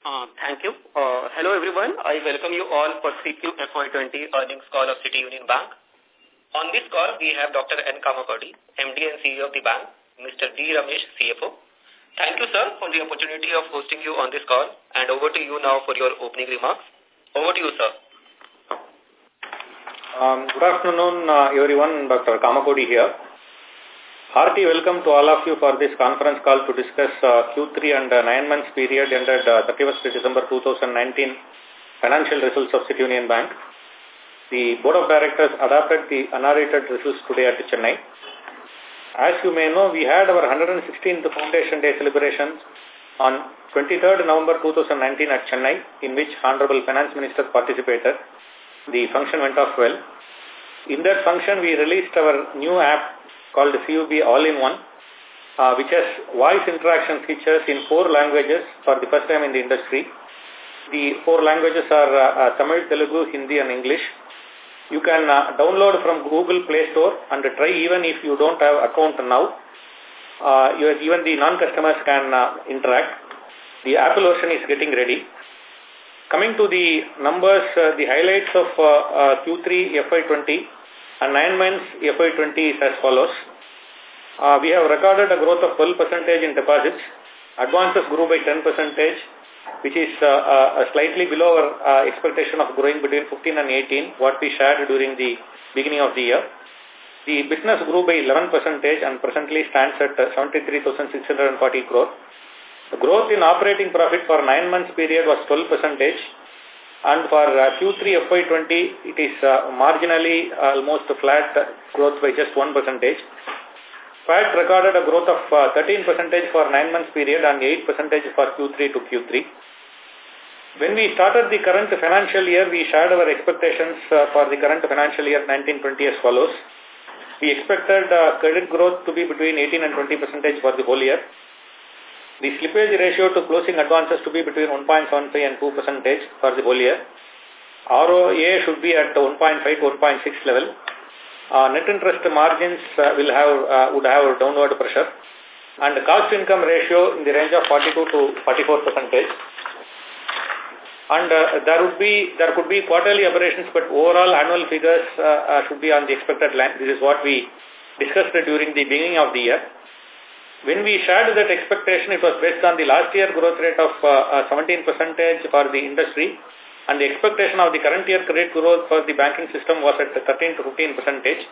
Uh, thank you. Uh, hello, everyone. I welcome you all for CQ FY20 earnings call of City Union Bank. On this call, we have Dr. N. Kamakodi, MD and CEO of the bank, Mr. D. Ramesh, CFO. Thank you, sir, for the opportunity of hosting you on this call. And over to you now for your opening remarks. Over to you, sir. Um, good afternoon, uh, everyone. Dr. Kamakodi here. Hearty welcome to all of you for this conference call to discuss uh, Q3 and uh, 9 months period ended uh, 31st December 2019 financial results of City Union Bank. The Board of Directors adopted the unaudited results today at Chennai. As you may know, we had our 116th Foundation Day celebration on 23rd November 2019 at Chennai, in which Honorable Finance Minister participated. The function went off well. In that function, we released our new app called CUB All-in-One, uh, which has voice interaction features in four languages for the first time in the industry. The four languages are uh, uh, Tamil, Telugu, Hindi and English. You can uh, download from Google Play Store and try even if you don't have account now. Uh, you, even the non-customers can uh, interact. The Apple version is getting ready. Coming to the numbers, uh, the highlights of uh, uh, Q3 FY20 and 9 months FY20 is as follows. Uh, we have recorded a growth of 12 percentage in deposits. Advances grew by 10 percentage, which is uh, uh, slightly below our expectation of growing between 15 and 18, what we shared during the beginning of the year. The business grew by 11 percentage and presently stands at 73,640 crore. The growth in operating profit for 9 months period was 12 percentage and for uh, Q3 FY20, it is marginally almost flat growth by just 1 percentage. PAT recorded a growth of uh, 13 percentage for 9 months period and 8% for Q3 to Q3. When we started the current financial year, we shared our expectations uh, for the current financial year 1920 as follows. We expected uh, credit growth to be between 18 and 20 percentage for the whole year. The slippage ratio to closing advances to be between 1.75 and 2 percentage for the whole year. ROA should be at 1.5 to 1.6 level. Uh, net interest margins uh, will have uh, would have downward pressure, and the cost income ratio in the range of 42 to 44 percentage. And uh, there would be there could be quarterly aberrations, but overall annual figures uh, uh, should be on the expected line. This is what we discussed during the beginning of the year. When we shared that expectation, it was based on the last year growth rate of uh, 17 percentage for the industry and the expectation of the current year credit growth for the banking system was at 13 to 15 percentage.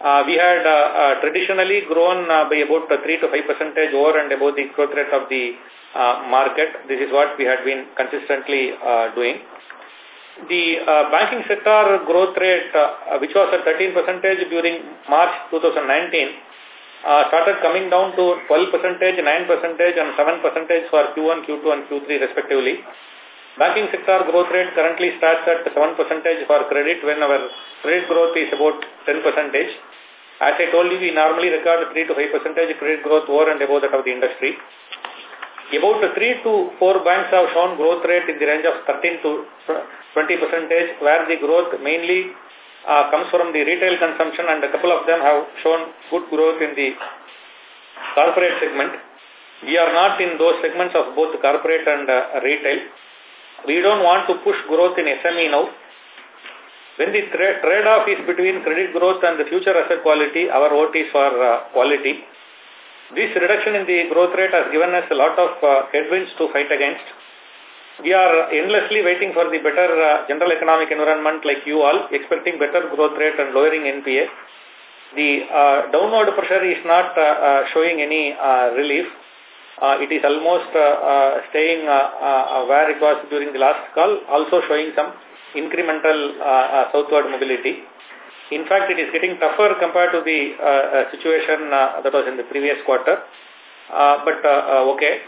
Uh, we had uh, uh, traditionally grown uh, by about 3 to 5 percentage over and above the growth rate of the uh, market. This is what we had been consistently uh, doing. The banking sector growth rate, which was at 13 percentage during March 2019, uh, started coming down to 12 percentage, 9 percentage and 7 percentage for Q1, Q2 and Q3 respectively. Banking sector growth rate currently starts at 7 percentage for credit when our credit growth is about 10 percentage. As I told you, we normally record 3 to 5 percentage credit growth over and above that of the industry. About 3 to 4 banks have shown growth rate in the range of 13 to 20 percentage where the growth mainly uh, comes from the retail consumption and a couple of them have shown good growth in the corporate segment. We are not in those segments of both corporate and uh, retail. We don't want to push growth in SME now. When the trade-off is between credit growth and the future asset quality, our vote is for uh, quality. This reduction in the growth rate has given us a lot of uh, headwinds to fight against. We are endlessly waiting for the better uh, general economic environment like you all, expecting better growth rate and lowering NPA. The uh, downward pressure is not uh, uh, showing any relief. Uh, it is almost uh, uh, staying uh, uh, uh, where it was during the last call, also showing some incremental southward mobility. In fact, it is getting tougher compared to the situation that was in the previous quarter. But okay,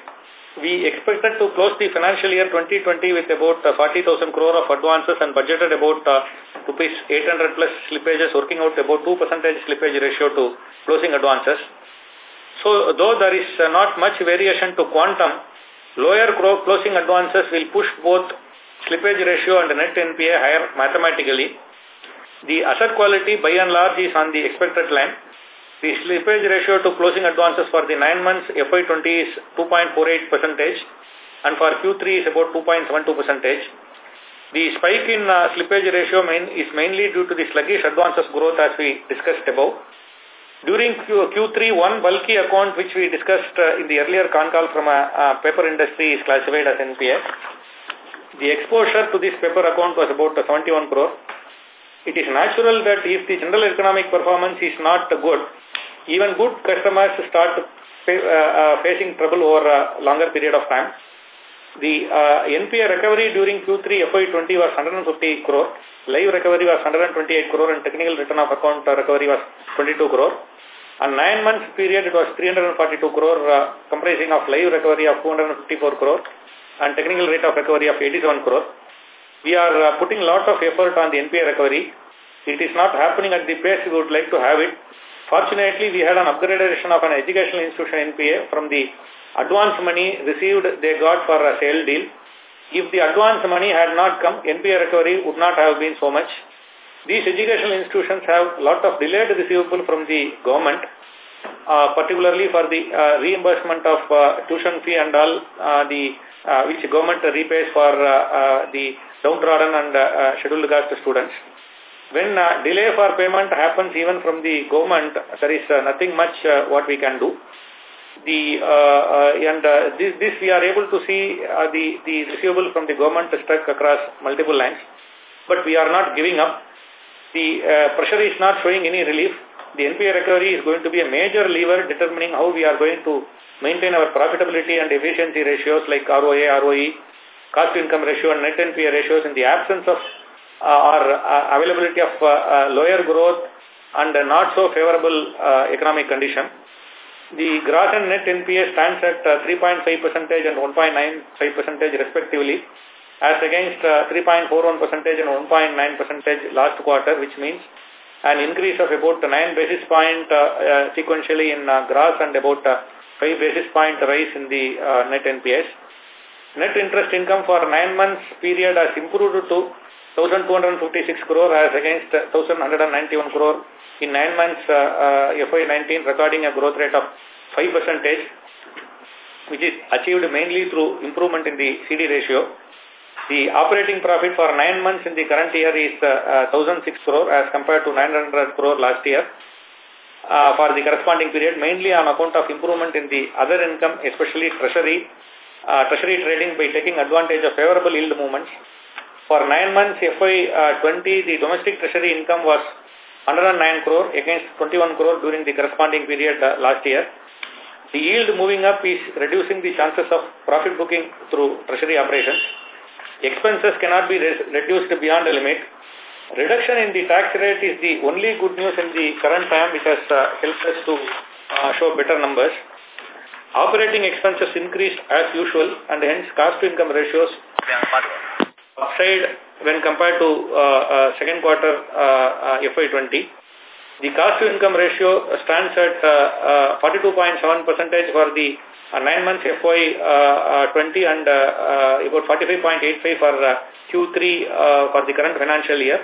we expected to close the financial year 2020 with about uh, 40,000 crore of advances and budgeted about uh, rupees 800 plus slippages, working out about 2 percentage slippage ratio to closing advances. So, though there is uh, not much variation to quantum, lower closing advances will push both slippage ratio and net NPA higher mathematically. The asset quality by and large is on the expected line. The slippage ratio to closing advances for the 9 months FY20 is 2.48 percentage and for Q3 is about 2.72 percentage. The spike in uh, slippage ratio main, is mainly due to the sluggish advances growth as we discussed above. During Q, Q3, one bulky account which we discussed uh, in the earlier con call from a, a paper industry is classified as NPA. The exposure to this paper account was about 71 crore. It is natural that if the general economic performance is not good, even good customers start uh, uh, facing trouble over a longer period of time. The uh, NPA recovery during Q3 FY20 was 150 crore, live recovery was 128 crore and technical return of account recovery was 22 crore. On nine months period, it was 342 crore, uh, comprising of live recovery of 254 crore and technical write-off recovery of 87 crore. We are uh, putting lot of effort on the NPA recovery. It is not happening at the pace we would like to have it. Fortunately, we had an upgradation of an educational institution NPA from the advance money received they got for a sale deal. If the advance money had not come, NPA recovery would not have been so much. These educational institutions have a lot of delayed receivable from the government, uh, particularly for the uh, reimbursement of uh, tuition fee and all uh, the uh, which government repays for uh, the downtrodden and scheduled caste students. When delay for payment happens even from the government, there is nothing much what we can do. The and this this we are able to see the the receivable from the government stuck across multiple lines, but we are not giving up the uh, pressure is not showing any relief. The NPA recovery is going to be a major lever determining how we are going to maintain our profitability and efficiency ratios like ROA, ROE, cost to income ratio and net NPA ratios in the absence of uh, or uh, availability of uh, uh, lower growth and not so favorable uh, economic condition. The gross and net NPA stands at 3.5 percentage and 1.95 percentage respectively as against 3.41 uh, percentage and 1.9 percentage last quarter, which means an increase of about 9 basis point uh, uh, sequentially in gross and about 5 basis point rise in the net NPA. Net interest income for 9 months period has improved to 1,256 crore as against 1,191 crore in 9 months uh, uh, FY19 recording a growth rate of 5 percentage which is achieved mainly through improvement in the CD ratio. The operating profit for nine months in the current year is uh, 1,006 crore as compared to 900 crore last year uh, for the corresponding period, mainly on account of improvement in the other income, especially treasury, uh, treasury trading by taking advantage of favorable yield movements. For nine months FY20, uh, the domestic treasury income was 109 crore against 21 crore during the corresponding period uh, last year. The yield moving up is reducing the chances of profit booking through treasury operations. Expenses cannot be reduced beyond a limit. Reduction in the tax rate is the only good news in the current time which has uh, helped us to uh, show better numbers. Operating expenses increased as usual and hence cost-to-income ratios upside when compared to uh, uh second quarter uh, uh, FY20. The cost-to-income ratio stands at 42.7 percentage for the 9 months FY uh, uh, 20 and uh, about 45.85 for Q3 for the current financial year.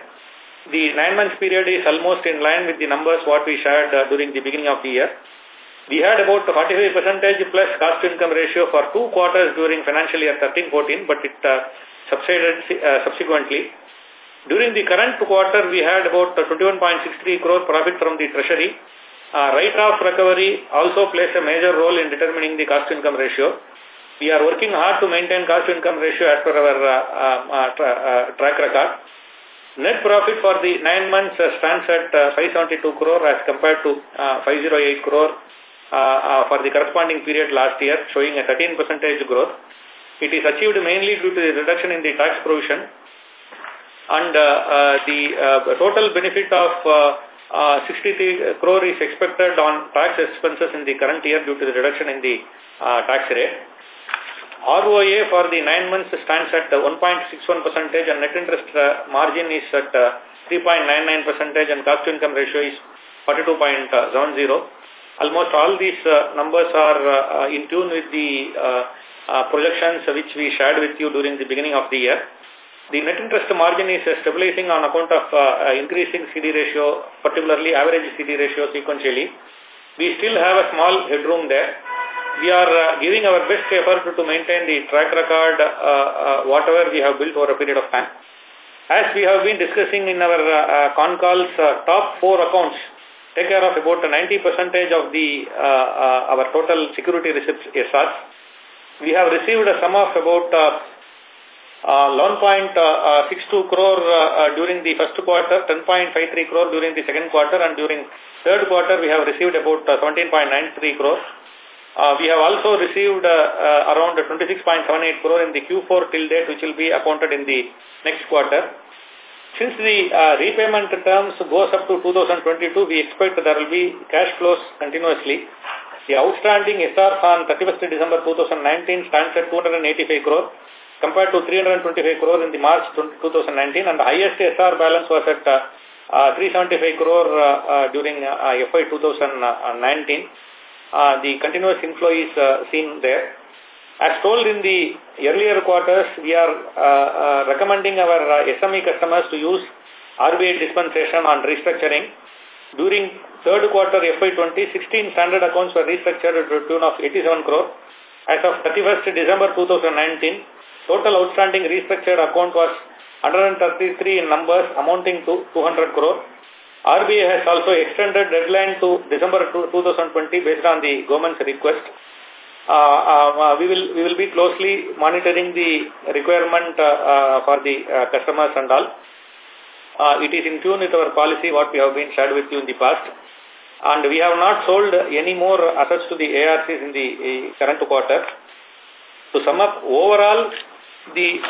The 9 months period is almost in line with the numbers what we shared during the beginning of the year. We had about 45 percentage plus cost income ratio for two quarters during financial year 13-14, but it uh, subsided uh, subsequently. During the current quarter, we had about 21.63 crore profit from the treasury uh, write-off recovery also plays a major role in determining the cost-income ratio. We are working hard to maintain cost-income ratio as per our uh, uh, uh tra uh, track record. Net profit for the nine months uh, stands at 572 crore as compared to 508 crore for the corresponding period last year, showing a 13 percentage growth. It is achieved mainly due to the reduction in the tax provision and the total benefit of uh, 63 crore is expected on tax expenses in the current year due to the reduction in the uh, tax rate. ROA for the nine months stands at 1.61 percentage and net interest uh, margin is at 3.99 percentage and cost to income ratio is 42.70. Almost all these uh, numbers are uh, in tune with the uh, projections which we shared with you during the beginning of the year. The net interest margin is stabilizing on account of uh, increasing CD ratio, particularly average CD ratio sequentially. We still have a small headroom there. we are uh, giving our best effort to maintain the track record, uh, uh, whatever we have built over a period of time. As we have been discussing in our uh, con calls, uh, top four accounts take care of about 90 percentage of the uh, uh, our total security receipts SRs. We have received a sum of about uh, uh, 11.62 crore uh, during the first quarter, 10.53 crore during the second quarter, and during third quarter we have received about 17.93 crore. Uh, we have also received uh, uh, around 26.78 crore in the Q4 till date, which will be accounted in the next quarter. Since the uh, repayment terms goes up to 2022, we expect there will be cash flows continuously. The outstanding SR on 31st December 2019 stands at 285 crore compared to 325 crore in the March 2019 and the highest SR balance was at uh, uh, 375 crore uh, during FY 2019 uh, the continuous inflow is uh, seen there. As told in the earlier quarters, we are uh, uh, recommending our uh, SME customers to use RBI dispensation on restructuring. During third quarter FY20, 16 standard accounts were restructured to tune of 87 crore. As of 31st December 2019, total outstanding restructured account was 133 in numbers amounting to 200 crore. RBI has also extended deadline to December 2020 based on the government's request. Uh, uh, we will we will be closely monitoring the requirement uh, uh for the uh, customers and all. Uh, it is in tune with our policy what we have been shared with you in the past. And we have not sold any more assets to the ARCs in the current quarter. To sum up, overall, the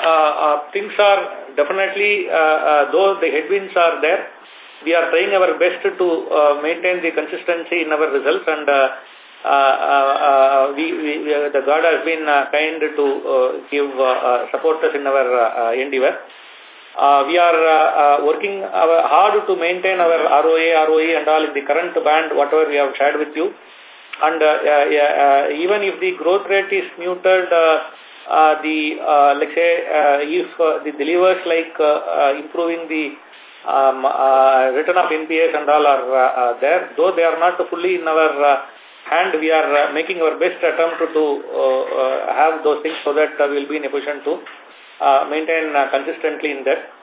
things are definitely, though the headwinds are there, we are trying our best to uh, maintain the consistency in our results and uh, uh, uh, we, we, the God has been uh, kind to uh, give uh, support us in our uh, endeavor. Uh, we are uh, working our, hard to maintain our ROA, ROE and all in the current band, whatever we have shared with you. And uh, uh, even if the growth rate is muted, uh, uh, the, uh, let's say, uh, if uh, the delivers like uh, uh, improving the um, uh, return of NPAs and all are uh, uh, there. Though they are not fully in our uh, hand, we are uh, making our best attempt to, to uh, uh, have those things so that uh, we will be in a position to uh, maintain uh, consistently in that.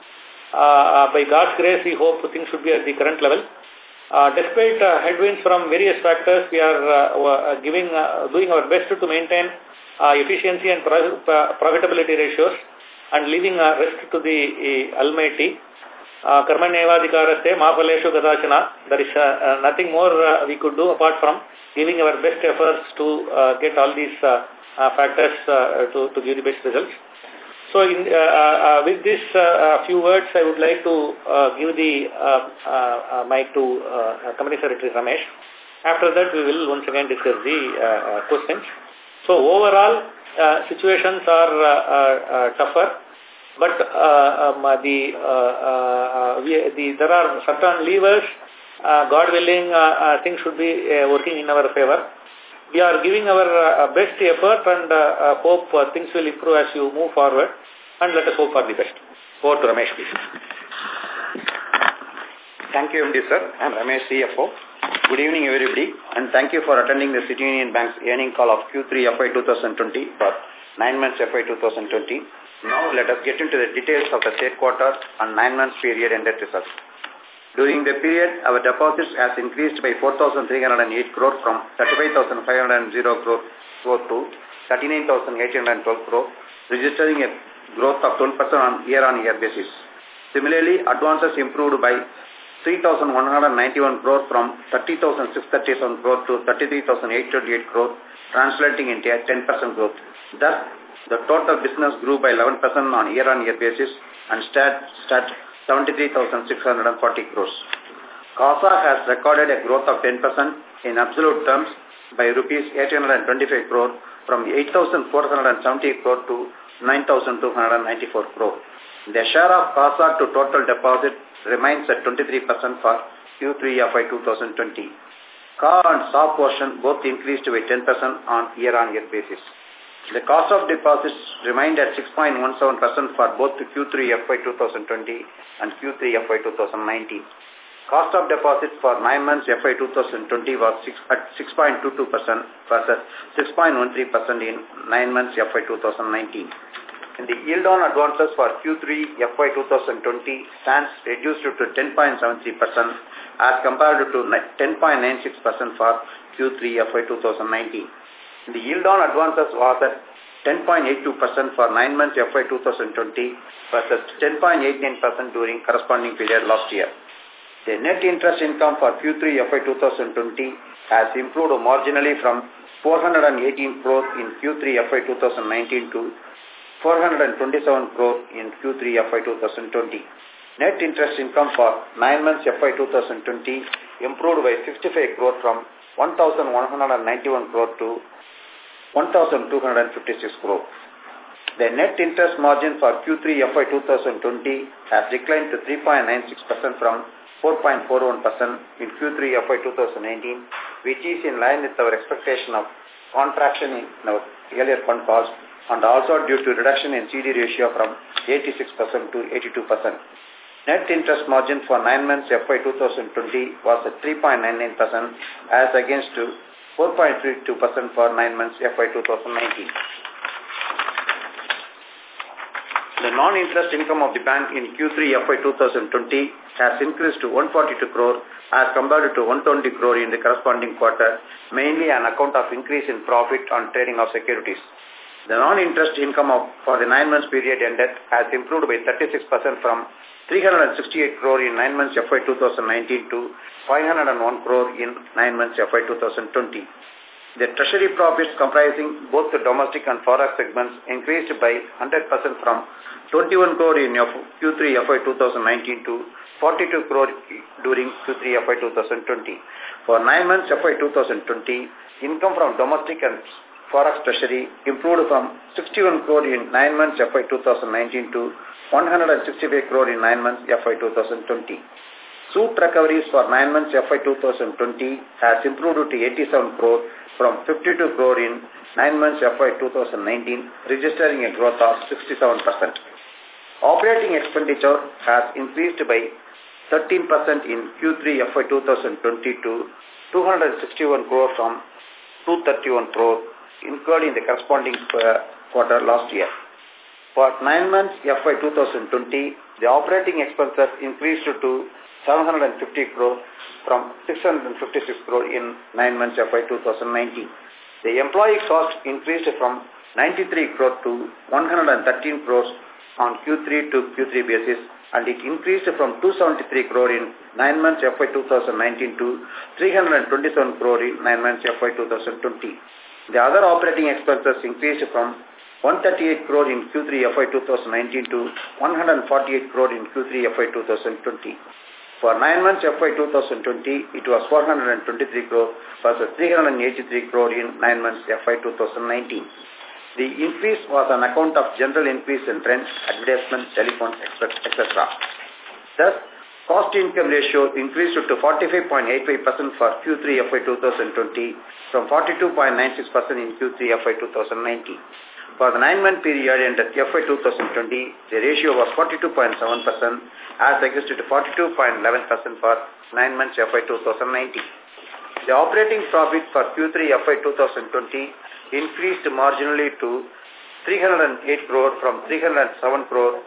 Uh, uh, by God's grace, we hope things should be at the current level. Uh, despite uh, headwinds from various factors, we are uh, giving, uh, doing our best to maintain uh, efficiency and profitability ratios and leaving uh, rest to the uh, Almighty. Karmanyevadhikaraste Mapaleshu Gadachana. There is uh, nothing more uh, we could do apart from giving our best efforts to uh, get all these uh, uh, factors uh, to, to give the best results. So in, uh, uh, with this uh, few words, I would like to uh, give the uh, uh, mic to uh, Company Secretary Ramesh. After that, we will once again discuss the uh, uh, questions. So overall, uh, situations are uh, uh, tougher but uh, um, the, uh, uh, we, the there are certain levers, uh, God willing, uh, uh, things should be uh, working in our favor. We are giving our uh, best effort and uh, uh, hope uh, things will improve as you move forward and let us hope for the best. Over to Ramesh, please. Thank you, MD sir. I am Ramesh, CFO. Good evening, everybody, and thank you for attending the City Union Bank's earning call of Q3 FY 2020 for 9 months FY 2020. Now let us get into the details of the third quarter and nine months period ended results. During the period, our deposits has increased by 4,308 crore from 35,500 crore to 39,812 crore, registering a growth of 12% on year-on-year -year basis. Similarly, advances improved by 3,191 crore from 30,637 crore to 33,828 crore, translating into a 10% growth. Thus, the total business grew by 11% on year-on-year basis and stat, stat 73,640 crores. CASA has recorded a growth of 10% in absolute terms by rupees 825 crore from 8,470 crore to 9,294 crore. The share of CASA to total deposit remains at 23% for Q3 FY 2020. CA and SA portion both increased by 10% on year-on-year -year basis. The cost of deposits remained at 6.17% for both Q3 FY 2020 and Q3 FY 2019. Cost of deposits for 9 months FY 2020 was 6, at 6.22% versus 6.13% in 9 months FY 2019. And the yield on advances for Q3 FY 2020 stands reduced to 10.73% as compared to 10.96% for Q3 FY 2019. The yield on advances was at 10.82% for 9 months FY 2020 versus 10.89% during corresponding period last year. The net interest income for Q3 FY 2020 has improved marginally from 418 crore in Q3 FY 2019 to 427 crore in Q3 FY 2020. Net interest income for 9 months FY 2020 improved by 65 crore from 1,191 crore to 1,256 crore. The net interest margin for Q3 FY 2020 has declined to 3.96% from 4.41% in Q3 FY 2019, which is in line with our expectation of contraction in our earlier fund cost and also due to reduction in CD ratio from 86% to 82%. Net interest margin for 9 months FY 2020 was at 3.99% as against 4.32% for 9 months FY 2019. The non-interest income of the bank in Q3 FY 2020 has increased to 142 crore as compared to 120 crore in the corresponding quarter, mainly on account of increase in profit on trading of securities. The non-interest income of, for the nine months period ended has improved by 36% from 368 crore in nine months FY 2019 to 501 crore in nine months FY 2020. The treasury profits comprising both the domestic and forex segments increased by 100% from 21 crore in Q3 FY 2019 to 42 crore during Q3 FY 2020. For nine months FY 2020, income from domestic and forex treasury improved from 61 crore in nine months FY 2019 to 165 crore in nine months FY 2020. Suit recoveries for 9 months FY 2020 has improved to 87 crore from 52 crore in 9 months FY 2019, registering a growth of 67%. Operating expenditure has increased by 13% in Q3 FY 2020 to 261 crore from 231 crore incurred in the corresponding uh, quarter last year. For 9 months FY 2020, the operating expenses increased to 750 crore from 656 crore in 9 months FY 2019. The employee cost increased from 93 crore to 113 crores on Q3 to Q3 basis and it increased from 273 crore in 9 months FY 2019 to 327 crore in 9 months FY 2020. The other operating expenses increased from 138 crore in Q3 FY 2019 to 148 crore in Q3 FY 2020. For 9 months FY 2020, it was 423 crore versus 383 crore in 9 months FY 2019. The increase was on account of general increase in rent, advertisement, telephone, etc. Thus, cost-income ratio increased to 45.85% for Q3 FY 2020 from 42.96% in Q3 FY 2019. For the nine-month period ended FY 2020, the ratio was 42.7% as against to 42.11% for nine months FY 2019. The operating profit for Q3 FY 2020 increased marginally to 308 crore from 307 crore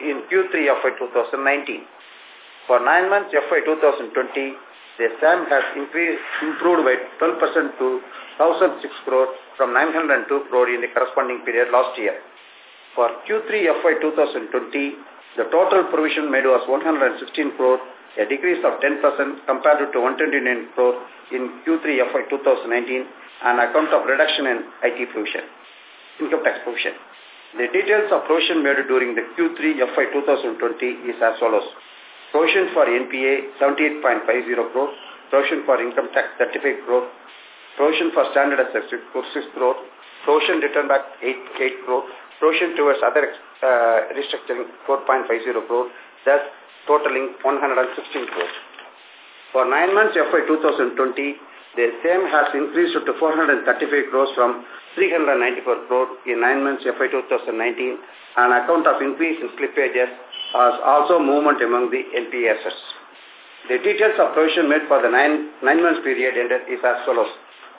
in Q3 FY 2019. For nine months FY 2020, the SAM has increased, improved by 12% to 1,006 crore from 902 crore in the corresponding period last year. For Q3 FY 2020, the total provision made was 116 crore, a decrease of 10% compared to 129 crore in Q3 FY 2019 on account of reduction in IT provision, income tax provision. The details of provision made during the Q3 FY 2020 is as follows. Provision for NPA 78.50 crore, provision for income tax 35 crore, provision for standard assets 6 crore, provision return back 8, 8 crore, provision towards other uh, restructuring 4.50 crore, thus totaling 116 crore. For 9 months FY 2020, the same has increased to 435 crores from 394 crore in 9 months FY 2019 on account of increase in slippages as also movement among the NPA assets. The details of provision made for the nine, nine months period ended is as follows.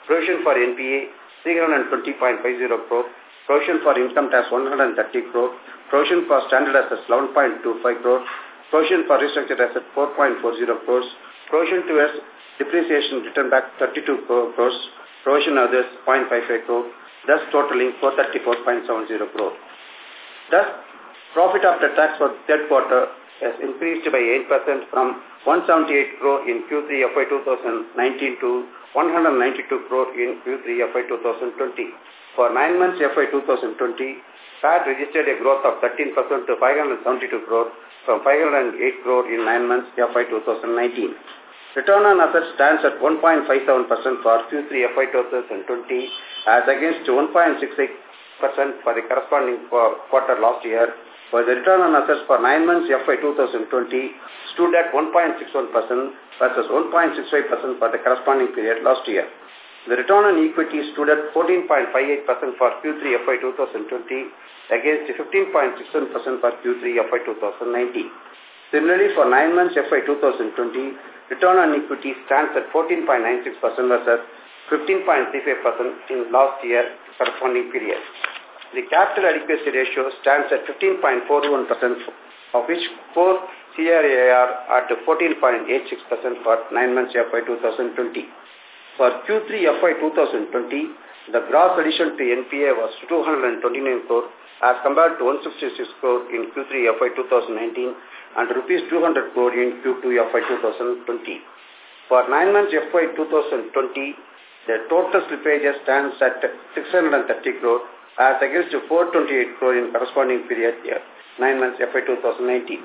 Provision for NPA 320.50 crore, provision for income tax 130 crore, provision for standard assets 11.25 crore, provision for restructured assets 4.40 crores, provision towards depreciation return back 32 crores, provision others 0.55 crore, thus totaling 434.70 crore. Thus, profit after tax for the third quarter has increased by 8% from 178 crore in Q3 FY 2019 to 192 crore in Q3 FY 2020. For nine months FY 2020, PAT registered a growth of 13% to 572 crore from 508 crore in nine months FY 2019. Return on assets stands at 1.57% for Q3 FY 2020 as against 1.68% for the corresponding quarter last year for the return on assets for nine months FY 2020 stood at 1.61% versus 1.65% for the corresponding period last year. The return on equity stood at 14.58% for Q3 FY 2020 against 15.67% for Q3 FY 2019. Similarly, for nine months FY 2020, return on equity stands at 14.96% versus 15.35% in last year corresponding period. The capital adequacy ratio stands at 15.41%, of which core CRAR at 14.86% for 9 months FY 2020. For Q3 FY 2020, the gross addition to NPA was 229 crore as compared to 166 crore in Q3 FY 2019 and rupees 200 crore in Q2 FY 2020. For 9 months FY 2020, the total slippage stands at 630 crore as against 428 crore in corresponding period here, 9 months FY 2019.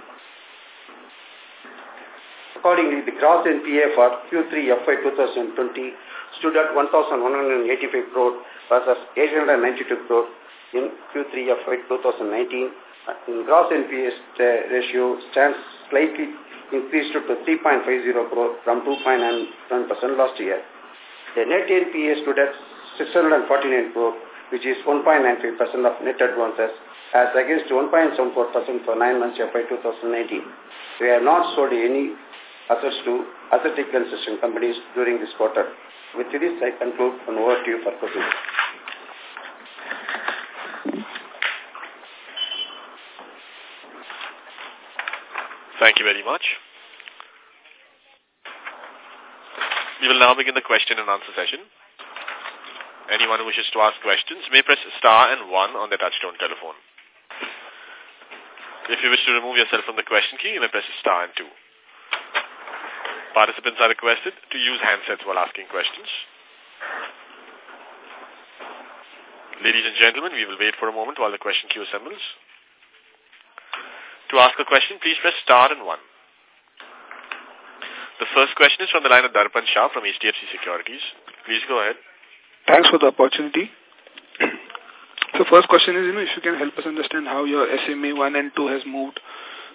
Accordingly, the gross NPA for Q3 FY 2020 stood at 1,185 crore versus 892 crore in Q3 FY 2019. In gross NPA uh, ratio stands slightly increased to 3.50 crore from 2.9% last year. The net NPA stood at 649 crore which is 1.93% of net advances as against 1.74% for 9 months FY 2019. We have not sold any assets to asset reconstruction companies during this quarter. With this, I conclude and over to you for questions. Thank you very much. We will now begin the question and answer session. Anyone who wishes to ask questions may press star and one on their touchtone telephone. If you wish to remove yourself from the question queue, you may press star and two. Participants are requested to use handsets while asking questions. Ladies and gentlemen, we will wait for a moment while the question queue assembles. To ask a question, please press star and one. The first question is from the line of Darpan Shah from HDFC Securities. Please go ahead. Thanks for the opportunity. So first question is, you know, if you can help us understand how your SMA 1 and 2 has moved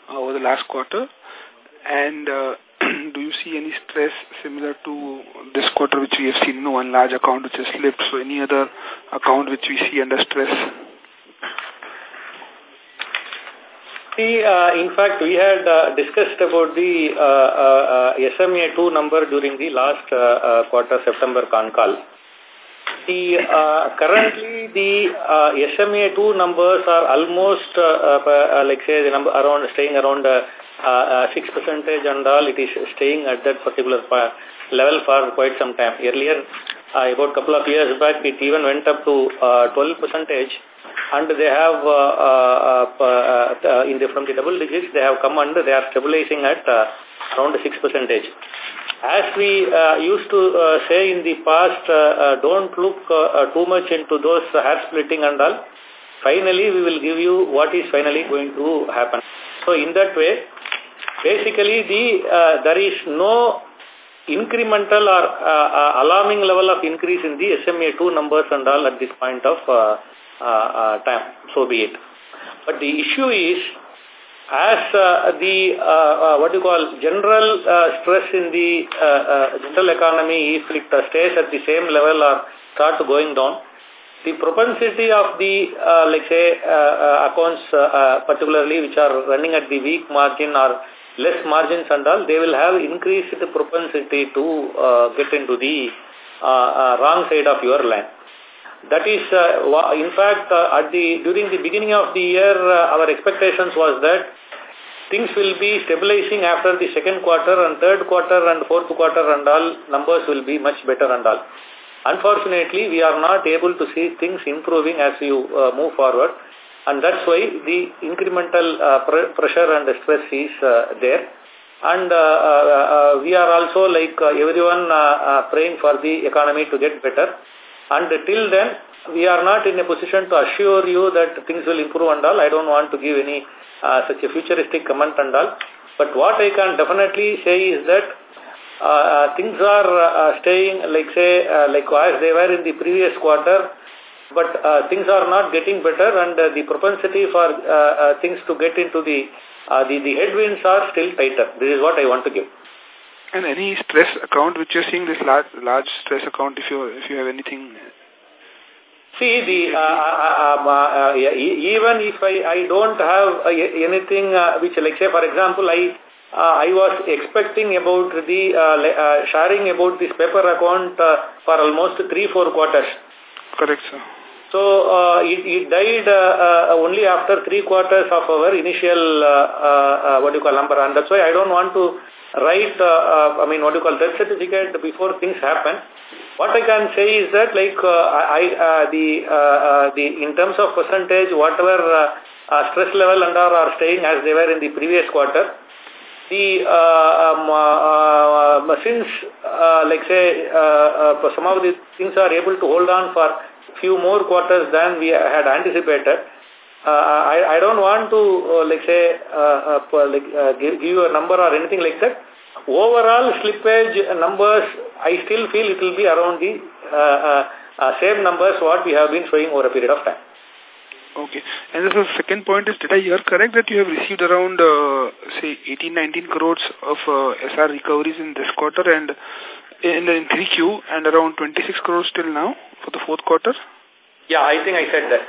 uh, over the last quarter and uh, do you see any stress similar to this quarter which we have seen, you know, one large account which has slipped, so any other account which we see under stress? See, uh, in fact, we had uh, discussed about the uh, uh, SMA 2 number during the last uh, uh, quarter September con call. The, uh, currently, the uh, SMA 2 numbers are almost, uh, uh, like say, the number around staying around uh, uh, 6 percentage and all. It is staying at that particular level for quite some time. Earlier, uh, about couple of years back, it even went up to uh, 12 percentage, and they have uh, uh, uh, uh, in the from the double digits they have come under. They are stabilizing at uh, around 6 percentage. As we uh, used to uh, say in the past, uh, uh, don't look uh, uh, too much into those hair splitting and all. Finally, we will give you what is finally going to happen. So in that way, basically the there is no incremental or alarming level of increase in the SMA2 numbers and all at this point of time, so be it. But the issue is as uh, the, uh, uh, what you call, general uh, stress in the uh, uh, general economy, if it stays at the same level or start going down, the propensity of the, like say, accounts, particularly which are running at the weak margin or less margins and all, they will have increased propensity to get into the wrong side of your line. That is, uh, in fact, uh, at the during the beginning of the year, uh, our expectations was that things will be stabilizing after the second quarter and third quarter and fourth quarter and all numbers will be much better and all. Unfortunately, we are not able to see things improving as you uh, move forward and that's why the incremental uh, pr pressure and stress is uh, there. And uh, uh, uh, we are also like everyone praying for the economy to get better. And till then, we are not in a position to assure you that things will improve and all. I don't want to give any uh, such a futuristic comment and all. But what I can definitely say is that uh, uh things are uh, staying like say uh, like as they were in the previous quarter but uh, things are not getting better and uh, the propensity for uh, uh, things to get into the, uh, the, the headwinds are still tighter. This is what I want to give. And any stress account which you're seeing, this large, large stress account, if you, if you have anything? See, the uh, uh, uh, uh, even if I, I don't have uh, anything uh, which, like say, for example, I uh, I was expecting about the uh, uh, sharing about this paper account uh, for almost three, four quarters. Correct, sir. So uh, it, it died uh, uh, only after three quarters of our initial, uh, uh, what do you call, number. And that's why I don't want to write, uh, uh, I mean, what do you call, death certificate before things happen. What I can say is that, like, uh, I, uh, the, the, in terms of percentage, whatever stress level and are staying as they were in the previous quarter, the uh, um, uh, uh, um, since like say some of these things are able to hold on for few more quarters than we had anticipated. Uh, I, I don't want to uh, like say uh, like give, give you a number or anything like that. Overall slippage numbers, I still feel it will be around the same numbers what we have been showing over a period of time. Okay. And the second point is, did I hear correct that you have received around, uh, say, 18, 19 crores of uh, SR recoveries in this quarter and in, in 3Q and around 26 crores till now for the fourth quarter? Yeah, I think I said that.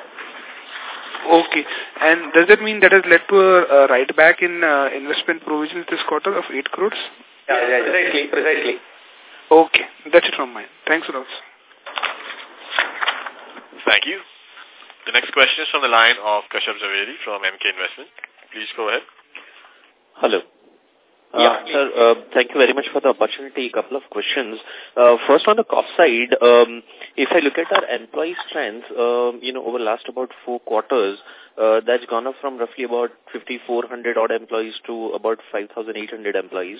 Okay. And does that mean that has led to a, a write back in uh, investment provisions this quarter of 8 crores? Yeah, yeah, precisely, precisely. Okay. That's it from mine. Thanks a lot. Thank you. The next question is from the line of Kashyap Zaveri from Emkay Investment. Please go ahead. Hello. Uh, yeah, sir, uh, thank you very much for the opportunity. A couple of questions. Uh, first, on the cost side, um, if I look at our employee strength, um, you know, over the last about four quarters, uh, that's gone up from roughly about 5,400 odd employees to about 5,800 employees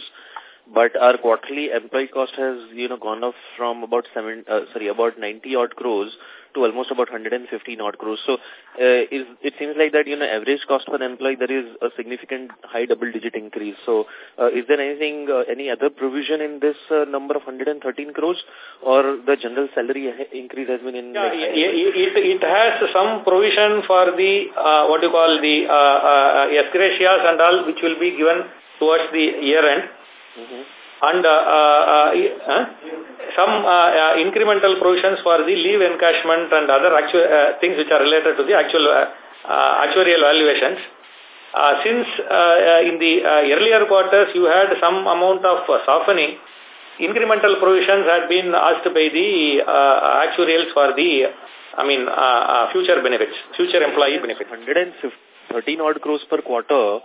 but our quarterly employee cost has, you know, gone up from about seven, uh, sorry, about 90 odd crores to almost about 115 odd crores. So, uh, is, it seems like that, you know, average cost per employee, there is a significant high double digit increase. So, uh, is there anything, uh, any other provision in this uh, number of 113 crores or the general salary increase has been in? Yeah, like, it, it, it has some provision for the, uh, what you call the, uh, uh, uh, and all, which will be given towards the year end. Mm -hmm. And uh, uh, uh, some uh, uh, incremental provisions for the leave encashment and other actual things which are related to the actual actuarial valuations. Since in the earlier quarters you had some amount of softening, incremental provisions had been asked by the uh, actuarials for the, I mean, uh, uh, future benefits, future employee benefits. 113 odd crores per quarter,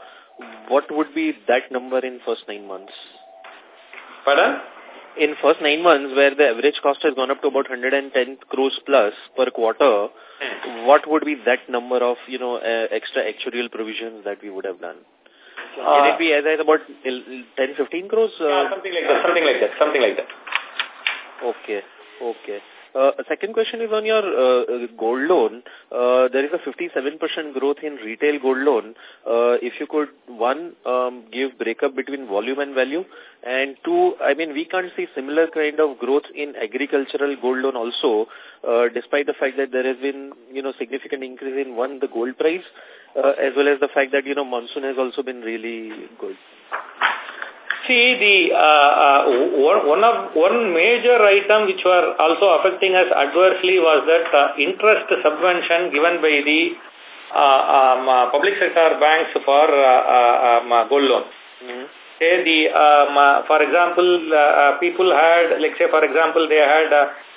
what would be that number in first nine months? Pardon? In first nine months, where the average cost has gone up to about 110 crores plus per quarter, hmm. what would be that number of, you know, uh, extra actuarial provisions that we would have done? Uh, Can it be as about 10, 15 crores? Uh, yeah, something like that, something like that, something like that. Okay, okay. Uh, second question is on your uh, gold loan. Uh, there is a 57% growth in retail gold loan. Uh, if you could, one, um, give breakup between volume and value, and two, I mean, we can't see similar kind of growth in agricultural gold loan also, uh, despite the fact that there has been, you know, significant increase in, one, the gold price, uh, as well as the fact that, you know, monsoon has also been really good. See, the uh, uh, one of one major item which were also affecting us adversely was that uh, interest subvention given by the uh, um, uh, public sector banks for uh, uh, um, gold loan. Mm -hmm. say the, um, for example, people had, like say, for example, they had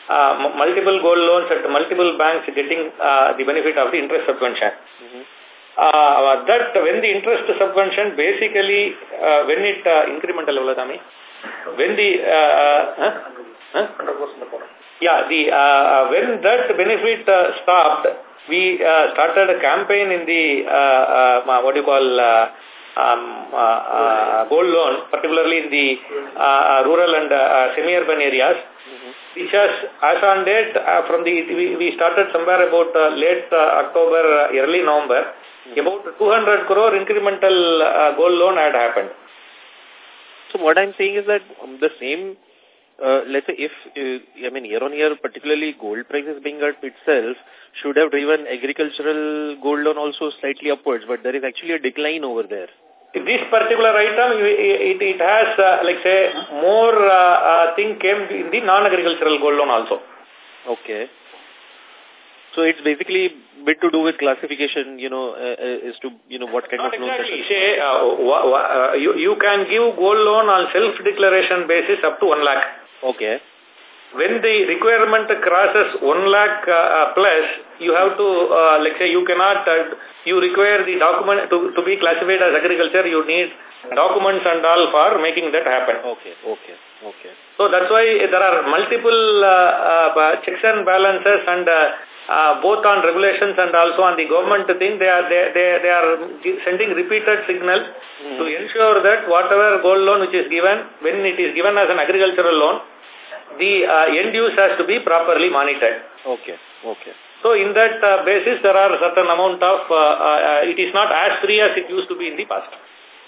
uh, multiple gold loans at multiple banks getting uh, the benefit of the interest subvention. Mm -hmm. Uh, that when the interest subvention basically uh, when it uh, incremental when the uh, huh? Huh? yeah the uh, when that benefit uh, stopped we uh, started a campaign in the uh, uh, what do you call uh, um, uh, uh, gold loan particularly in the uh, rural and uh, semi-urban areas which has, as on date, uh, from the, we, we started somewhere about uh, late uh, October, uh, early November. About 200 crore incremental uh, gold loan had happened. So what I'm saying is that um, the same, uh, let's say if, uh, I mean, year on year, particularly gold prices being up itself, should have driven agricultural gold loan also slightly upwards, but there is actually a decline over there this particular item, it, it has, uh, like say, more uh, uh, thing came in the non-agricultural gold loan also. Okay. So it's basically bit to do with classification, you know, uh, uh as to, you know, what kind Not of loan. Exactly. Say, uh, uh, you, you can give gold loan on self-declaration basis up to 1 lakh. Okay when the requirement crosses 1 lakh uh, uh, plus, you have to, uh, let's say, you cannot, uh, you require the document to, to be classified as agriculture, you need documents and all for making that happen. Okay, okay, okay. So that's why there are multiple uh, uh, checks and balances and uh, uh, both on regulations and also on the government thing, they are they they, they are sending repeated signals mm. to ensure that whatever gold loan which is given, when it is given as an agricultural loan, the uh, end use has to be properly monitored. Okay, okay. So in that uh, basis, there are certain amount of, uh, uh, it is not as free as it used to be in the past.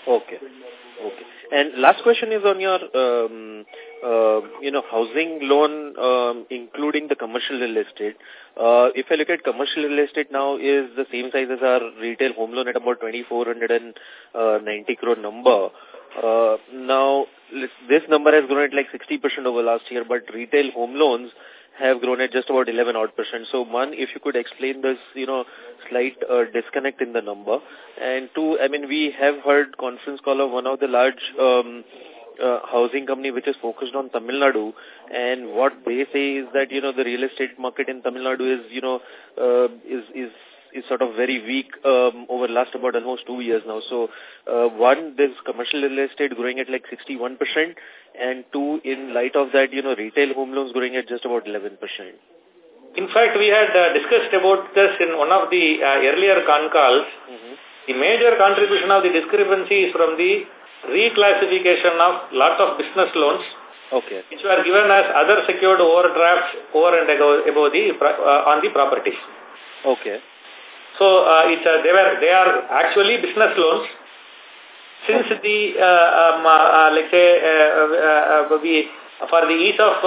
Okay, okay. And last question is on your, um, uh, you know, housing loan, um, including the commercial real estate. Uh, if I look at commercial real estate now is the same size as our retail home loan at about 2490 uh, crore number. Uh, now, this number has grown at like 60% over last year, but retail home loans have grown at just about 11 odd percent. So one, if you could explain this, you know, slight uh, disconnect in the number. And two, I mean, we have heard conference call of one of the large um, uh, housing company which is focused on Tamil Nadu and what they say is that, you know, the real estate market in Tamil Nadu is, you know, uh, is, is is sort of very weak um, over last about almost two years now. So, uh, one, there's commercial real estate growing at like 61%, and two, in light of that, you know, retail home loans growing at just about 11%. In fact, we had uh, discussed about this in one of the uh, earlier con calls. Mm -hmm. The major contribution of the discrepancy is from the reclassification of lot of business loans okay. which were given as other secured overdrafts over and above the, uh, on the properties. Okay. So uh, it's uh, they were they are actually business loans. Since the uh, um, uh, let's say uh, uh, we for the ease of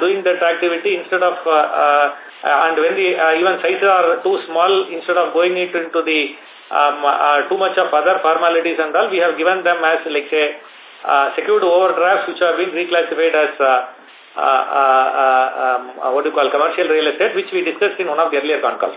doing that activity instead of and when the even sizes are too small instead of going it into the um, too much of other formalities and all we have given them as like say secured overdrafts which have been reclassified as uh, uh, um, what do you call commercial real estate which we discussed in one of the earlier con calls.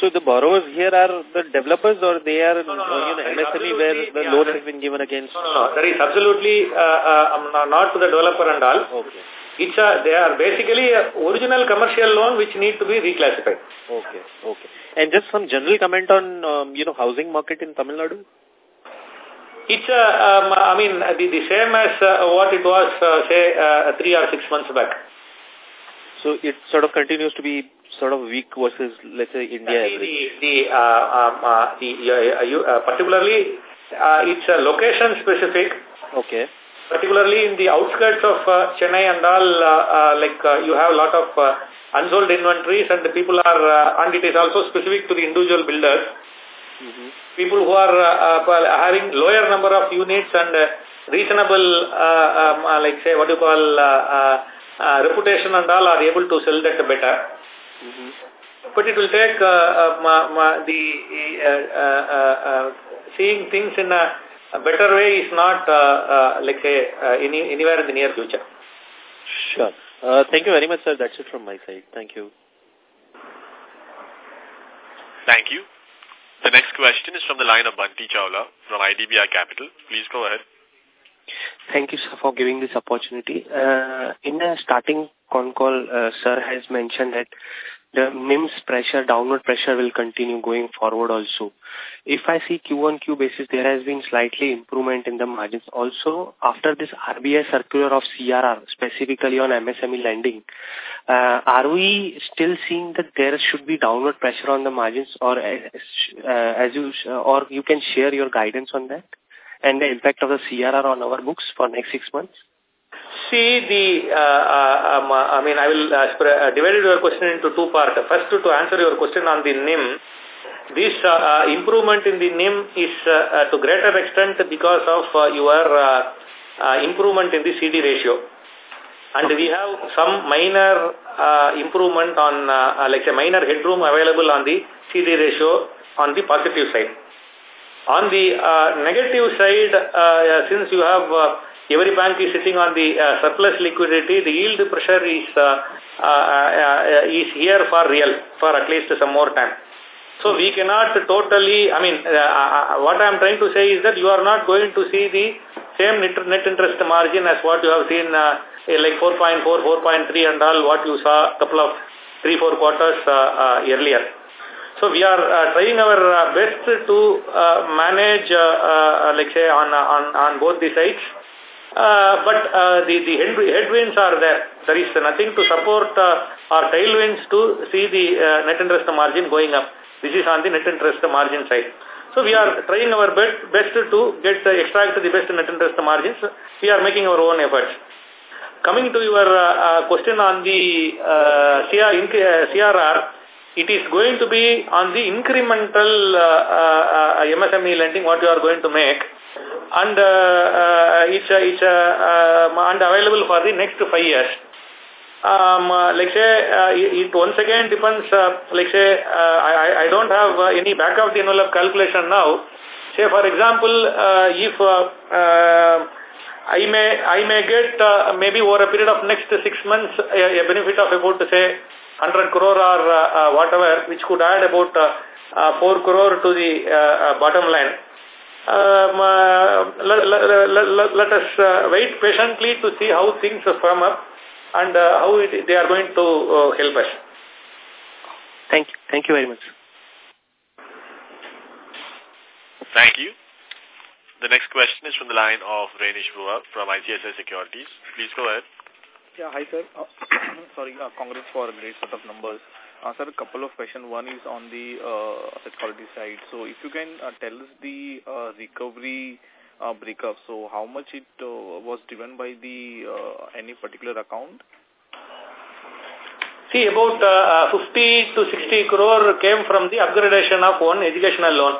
So the borrowers here are the developers or they are no, no, no, you know, MSME where the yeah, loan has been given against? No, no, no. That is absolutely uh, uh, not to the developer and all. Okay. It's a, they are basically a original commercial loan which need to be reclassified. Okay, okay. And just some general comment on, um, you know, housing market in Tamil Nadu? It's, uh, um, I mean, the, the same as uh, what it was, uh, say, uh, three or six months back. So it sort of continues to be sort of weak versus, let's say, India the, The, the, uh, um, uh, the uh, you, uh, particularly, uh, it's uh, location specific. Okay. Particularly in the outskirts of uh, Chennai and all, uh, uh, like uh, you have a lot of uh, unsold inventories and the people are, uh, and it is also specific to the individual builders. Mm -hmm. People who are uh, uh, having lower number of units and uh, reasonable, uh, um, uh, like say, what you call, uh, uh, uh, reputation and all are able to sell that better. Mm -hmm. But it will take uh, uh, ma, ma, the uh, uh, uh, uh, seeing things in a, a, better way is not, uh, uh, like say, uh, any, anywhere in the near future. Sure. Uh, thank you very much, sir. That's it from my side. Thank you. Thank you. The next question is from the line of Bunty Chawla from IDBI Capital. Please go ahead. Thank you, sir, for giving this opportunity. Uh, in the starting con call, uh, sir has mentioned that the NIMS pressure, downward pressure will continue going forward also. If I see Q1Q basis, there has been slightly improvement in the margins. Also, after this RBI circular of CRR, specifically on MSME lending, uh, are we still seeing that there should be downward pressure on the margins or uh, as you, or you can share your guidance on that? and the impact of the CRR on our books for next six months? See, the, uh, uh, um, I mean, I will uh, uh, divide your question into two parts. First, to answer your question on the NIM, this uh, uh, improvement in the NIM is uh, to greater extent because of your improvement in the CD ratio. And we have some minor improvement on, like say, minor headroom available on the CD ratio on the positive side. On the uh, negative side, uh, since you have uh, every bank is sitting on the uh, surplus liquidity, the yield pressure is uh, uh, is here for real for at least some more time. So we cannot totally, I mean, what I am trying to say is that you are not going to see the same net, net interest margin as what you have seen like 4.4, 4.3 and all what you saw a couple of three, four quarters earlier. So we are uh, trying our uh, best to uh, manage, uh, uh, like say, on, on, on both the sides. Uh, but uh, the, the headwinds are there. There is nothing to support uh, or tailwinds to see the uh, net interest margin going up. This is on the net interest margin side. So we are trying our best, best to get uh, extract the best net interest margins. We are making our own efforts. Coming to your uh, uh question on the uh, CRR, it is going to be on the incremental uh, uh, MSME lending what you are going to make and uh, uh it's, it's uh, and available for the next five years. Um, uh, like say, it once again depends, like say, I, I don't have any back of the envelope calculation now. Say, for example, if I may I may get uh, maybe over a period of next six months a, a benefit of about say 100 crore or uh, uh, whatever, which could add about uh, 4 crore to the bottom line. Um, let, let, let, us wait patiently to see how things firm up and how it, they are going to help us. Thank you. Thank you very much. Thank you. The next question is from the line of Renish Bhuva from ICICI Securities. Please go ahead. Yeah, hi sir. Uh, sorry, uh, congrats for a great set of numbers. Uh, sir, a couple of questions. One is on the uh, asset quality side. So if you can uh, tell us the uh, recovery uh, breakup, so how much it uh, was driven by the uh, any particular account? See, about uh, 50 to 60 crore came from the upgradation of one educational loan.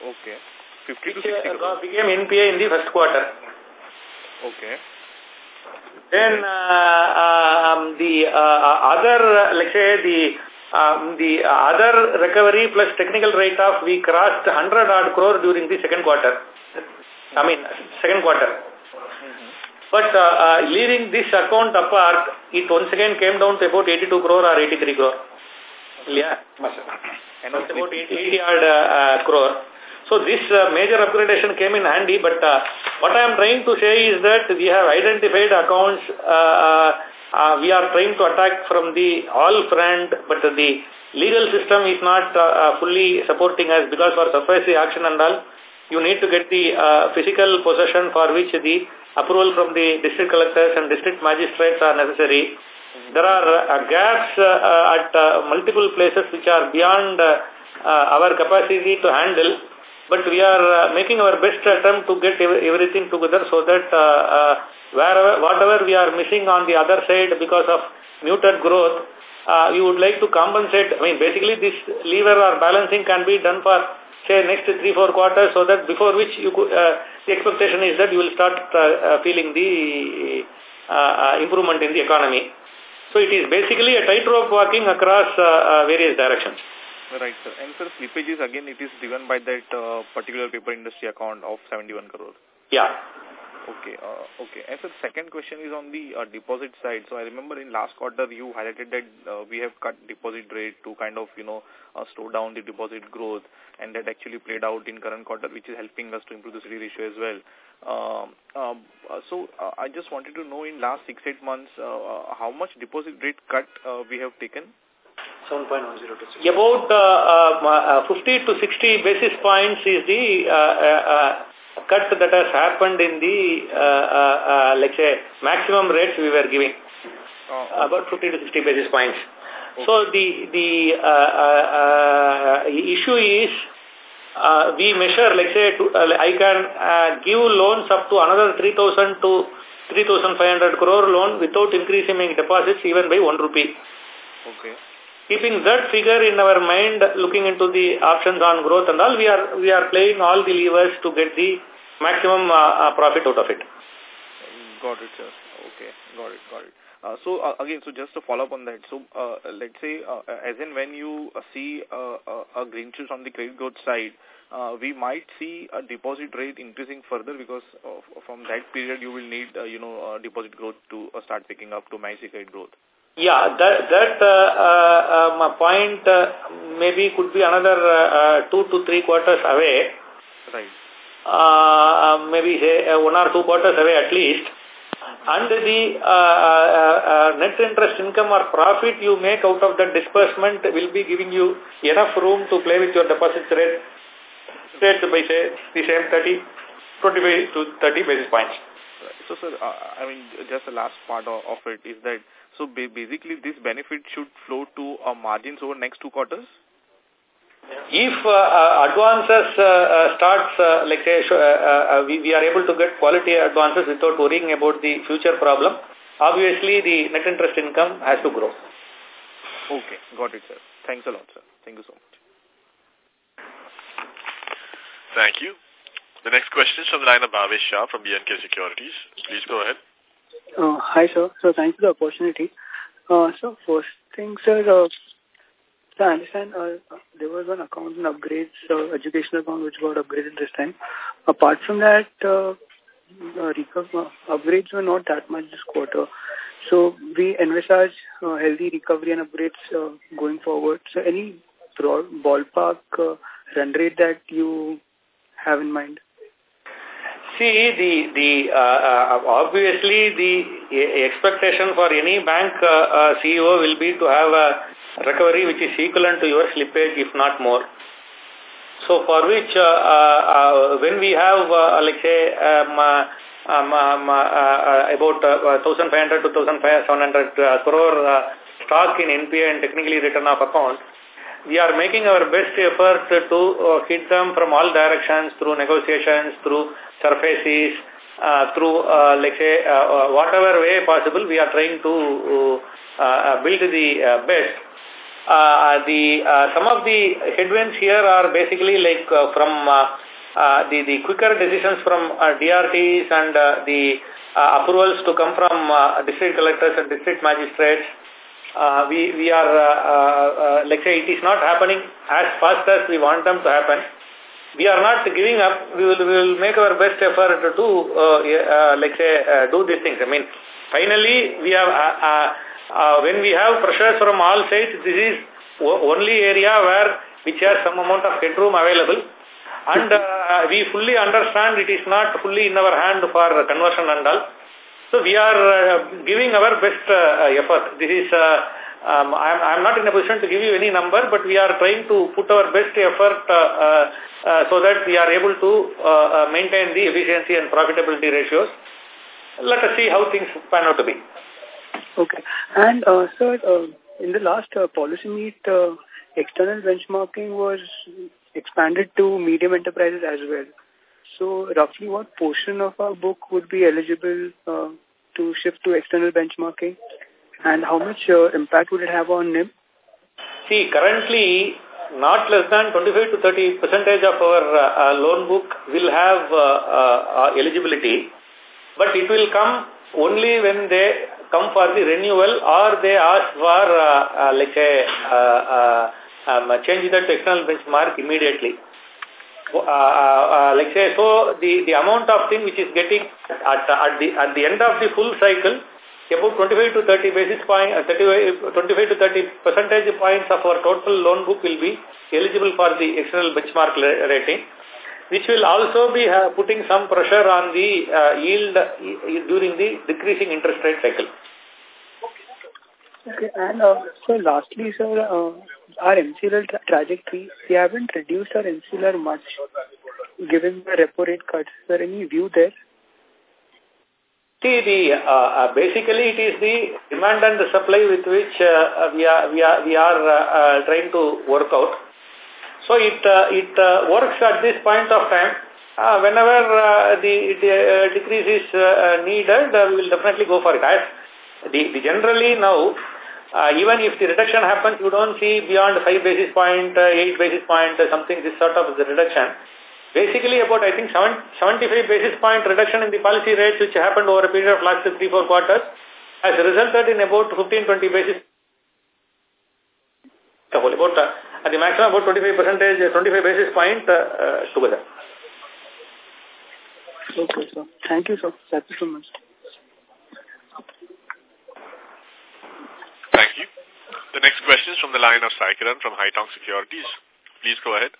Okay. 50 to 60 crore. became NPA in the first quarter. Okay. Then uh, um, the uh, other, let's say the um, the other recovery plus technical write-off, we crossed 100 odd crore during the second quarter. I mean, second quarter. But uh, uh, leaving this account apart, it once again came down to about 82 crore or 83 crore. Yeah. And about 80, 80 odd uh, crore. So this uh, major upgradation came in handy, but uh, what I am trying to say is that we have identified accounts, uh, uh, uh we are trying to attack from the all front, but the legal system is not uh, fully supporting us because for SARFAESI action and all, you need to get the uh, physical possession for which the approval from the district collectors and district magistrates are necessary. There are gaps at multiple places which are beyond our capacity to handle but we are uh, making our best attempt to get everything together so that uh, uh, wherever, whatever we are missing on the other side because of muted growth, uh, we would like to compensate. I mean, basically this lever or balancing can be done for, say, next three, four quarters so that before which you could, uh, the expectation is that you will start uh, uh, feeling the uh, uh, improvement in the economy. So it is basically a tightrope walking across uh, uh, various directions. Right, sir. And sir, slippages again, it is driven by that uh, particular paper industry account of 71 crore. Yeah. Okay. Uh, okay. And the second question is on the uh, deposit side. So I remember in last quarter you highlighted that uh, we have cut deposit rate to kind of, you know, uh, slow down the deposit growth and that actually played out in current quarter which is helping us to improve the CD ratio as well. Um, um, uh, so uh, I just wanted to know in last six, eight months uh, uh, how much deposit rate cut uh, we have taken? 7.10 About uh, uh, 50 to 60 basis points is the uh, uh, cut that has happened in the, uh, uh, uh, let's say, maximum rates we were giving. Oh. About 50 to 60 basis points. Okay. So the the uh, uh, uh, issue is uh, we measure, let's say, to, uh, I can uh, give loans up to another 3,000 to 3,500 crore loan without increasing deposits even by 1 rupee. Okay keeping that figure in our mind, looking into the options on growth and all, we are we are playing all the levers to get the maximum uh, uh, profit out of it. Got it, sir. Okay, got it, got it. Uh, so uh, again, so just to follow up on that, so uh, let's say uh, as in when you see uh, uh, a green shoots on the credit growth side, uh, we might see a deposit rate increasing further because uh, from that period you will need uh, you know uh, deposit growth to uh, start picking up to manage the credit growth. Yeah, that that uh, uh, point uh, maybe could be another uh, two to three quarters away. Right. Uh, maybe say uh, one or two quarters away at least. And the uh, uh, uh, net interest income or profit you make out of that disbursement will be giving you enough room to play with your deposit rate, rate by say the same 30, 25 to 30 basis points. So, sir, uh, I mean, just the last part of, of it is that so basically, this benefit should flow to uh, margins over next two quarters? If uh, uh, advances uh, uh, starts, uh, like say, uh, uh, we, we are able to get quality advances without worrying about the future problem, obviously the net interest income has to grow. Okay, got it, sir. Thanks a lot, sir. Thank you so much. Thank you. The next question is from the line of Bhavesh Shah from B&K Securities. Please go ahead. Uh, hi, sir. So thanks for the opportunity. Uh, so first thing, sir, uh, so I understand uh, there was one account in upgrades, uh, educational account which got upgraded this time. Apart from that, uh, uh, uh, upgrades were not that much this quarter. So we envisage uh, healthy recovery and upgrades uh, going forward. So any broad ballpark uh, run rate that you have in mind? See, the the uh, uh, obviously the expectation for any bank uh, uh CEO will be to have a recovery which is equivalent to your slippage, if not more. So for which, uh, uh, when we have, let's say, um, um, um, about 1,500 to 1,700 crore stock in NPA and technically written off account, we are making our best effort to uh, hit them from all directions through negotiations, through SARFAESI, uh, through, uh, let's say, uh, uh whatever way possible, we are trying to uh, uh build the uh, best. Uh, the uh, some of the headwinds here are basically like uh, from uh, uh, the the quicker decisions from uh, DRTs and uh, the uh, approvals to come from uh, district collectors and district magistrates uh, we, we are, uh, uh, uh, like say, it is not happening as fast as we want them to happen. We are not giving up. We will, we will make our best effort to, uh, uh, like say, uh, do these things. I mean, finally, we have, uh, uh, uh, when we have pressures from all sides, this is only area where, which has some amount of headroom available. And uh, we fully understand it is not fully in our hand for conversion and all. So we are uh, giving our best uh, effort. This is, uh, um, I'm, I'm not in a position to give you any number, but we are trying to put our best effort so that we are able to maintain the efficiency and profitability ratios. Let us see how things pan out to be. Okay. And, uh, sir, uh, in the last uh, policy meet, uh, external benchmarking was expanded to medium enterprises as well. So roughly what portion of our book would be eligible uh, to shift to external benchmarking and how much uh, impact would it have on NIM? See, currently not less than 25 to 30 percentage of our uh, uh, loan book will have uh, uh, uh, eligibility, but it will come only when they come for the renewal or they ask for, like a, um, change that to external benchmark immediately. Uh, uh, like say, so the, the amount of thing which is getting at, at the at the end of the full cycle, about 25 to 30 basis point, uh, 30, 25 to 30 percentage points of our total loan book will be eligible for the external benchmark rating, which will also be uh, putting some pressure on the uh, yield uh, during the decreasing interest rate cycle. Okay, and uh, so lastly, sir, uh, our MCLR tra trajectory, we haven't reduced our MCLR much given the repo rate cuts. Is there any view there? See, the uh, uh, basically it is the demand and the supply with which uh, we are we are we are uh, uh, trying to work out. So it uh, it uh, works at this point of time. Uh, whenever uh, the, the uh, decrease is uh, needed, uh, we will definitely go for it. As the, the generally now, uh, even if the reduction happens, you don't see beyond 5 basis point, uh, 8 basis point, uh, something this sort of the reduction. Basically about, I think, 75 basis point reduction in the policy rates which happened over a period of last three, four quarters has resulted in about 15, 20 basis about uh, at the maximum about 25 percentage, 25 basis point uh, uh, together. Okay, sir. Thank you, sir. That's it from us. Thank you. The next question is from the line of Saikiran from Haitong Securities. Please go ahead.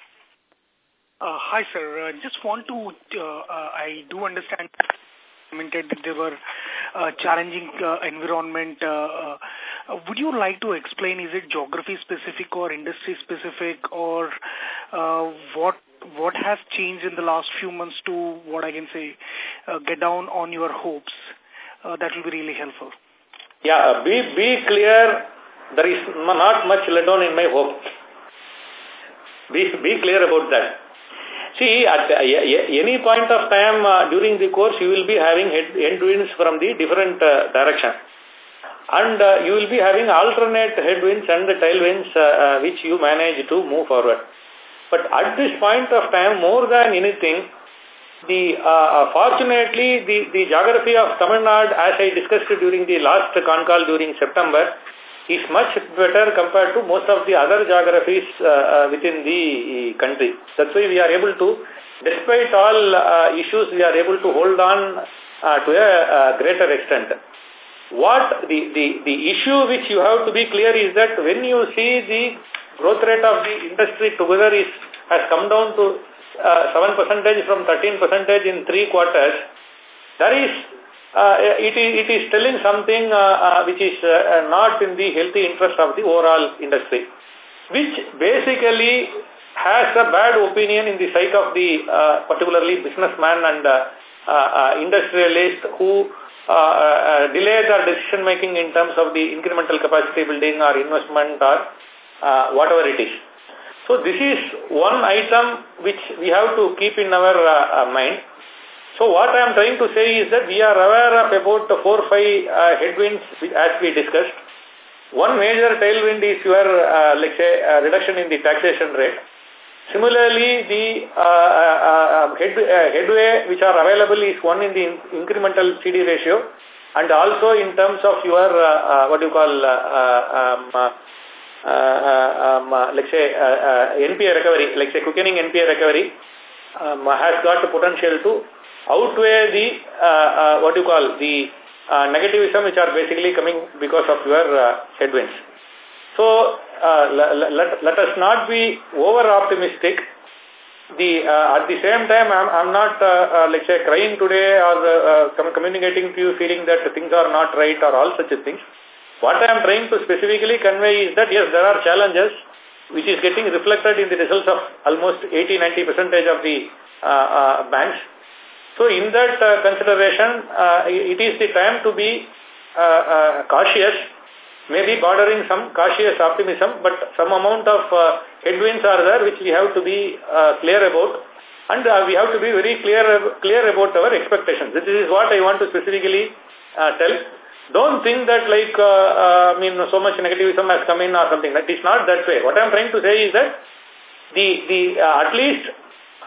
Uh, hi, sir. Uh, just want to, uh, I do understand that there were uh, challenging uh, environment. Uh, uh, would you like to explain, is it geography specific or industry specific or uh, what what has changed in the last few months to what I can say, uh, get down on your hopes? Uh, that will be really helpful. Yeah, uh, be, be clear, there is not much let down in my hope. Be, be clear about that. See, at uh, any point of time uh, during the course, you will be having head, headwinds from the different uh, direction. And uh, you will be having alternate headwinds and the tailwinds uh, which you manage to move forward. But at this point of time, more than anything, the uh, fortunately, the, the geography of Tamil Nadu, as I discussed during the last con call during September, is much better compared to most of the other geographies uh, uh, within the country. That's why we are able to, despite all uh, issues, we are able to hold on uh, to a, greater extent. What the, the, the issue which you have to be clear is that when you see the growth rate of the industry together is has come down to uh, 7 percentage from 13 percentage in three quarters, there is uh, it, is, it is telling something uh, uh, which is uh, not in the healthy interest of the overall industry, which basically has a bad opinion in the sight of the uh, particularly businessman and uh, uh, industrialist who uh, uh, delay their decision making in terms of the incremental capacity building or investment or uh, whatever it is. So this is one item which we have to keep in our uh, mind. So what I am trying to say is that we are aware of about the four five uh, headwinds as we discussed. One major tailwind is your, uh, let's say, uh, reduction in the taxation rate. Similarly, the uh, uh, head, uh, headway which are available is one in the incremental CD ratio and also in terms of your, uh, uh, what you call, uh, um, um, let's say, NPA recovery, let's say quickening NPA recovery um, has got the potential to outweigh the, uh, uh, what you call, the uh, negativism which are basically coming because of your uh, headwinds. So, uh, let, let us not be over-optimistic. The uh, At the same time, I'm, I'm not, uh, uh, let's say, crying today or uh, com communicating to you feeling that things are not right or all such things. What I am trying to specifically convey is that, yes, there are challenges which is getting reflected in the results of almost 80-90 percentage of the uh, uh, banks. So in that uh, consideration, uh, it is the time to be uh, uh, cautious, maybe bordering some cautious optimism, but some amount of headwinds are there which we have to be clear about. And we have to be very clear clear about our expectations. This is what I want to specifically tell. Don't think that like, uh, uh, I mean, so much negativism has come in or something. That is not that way. What I am trying to say is that the, the uh, at least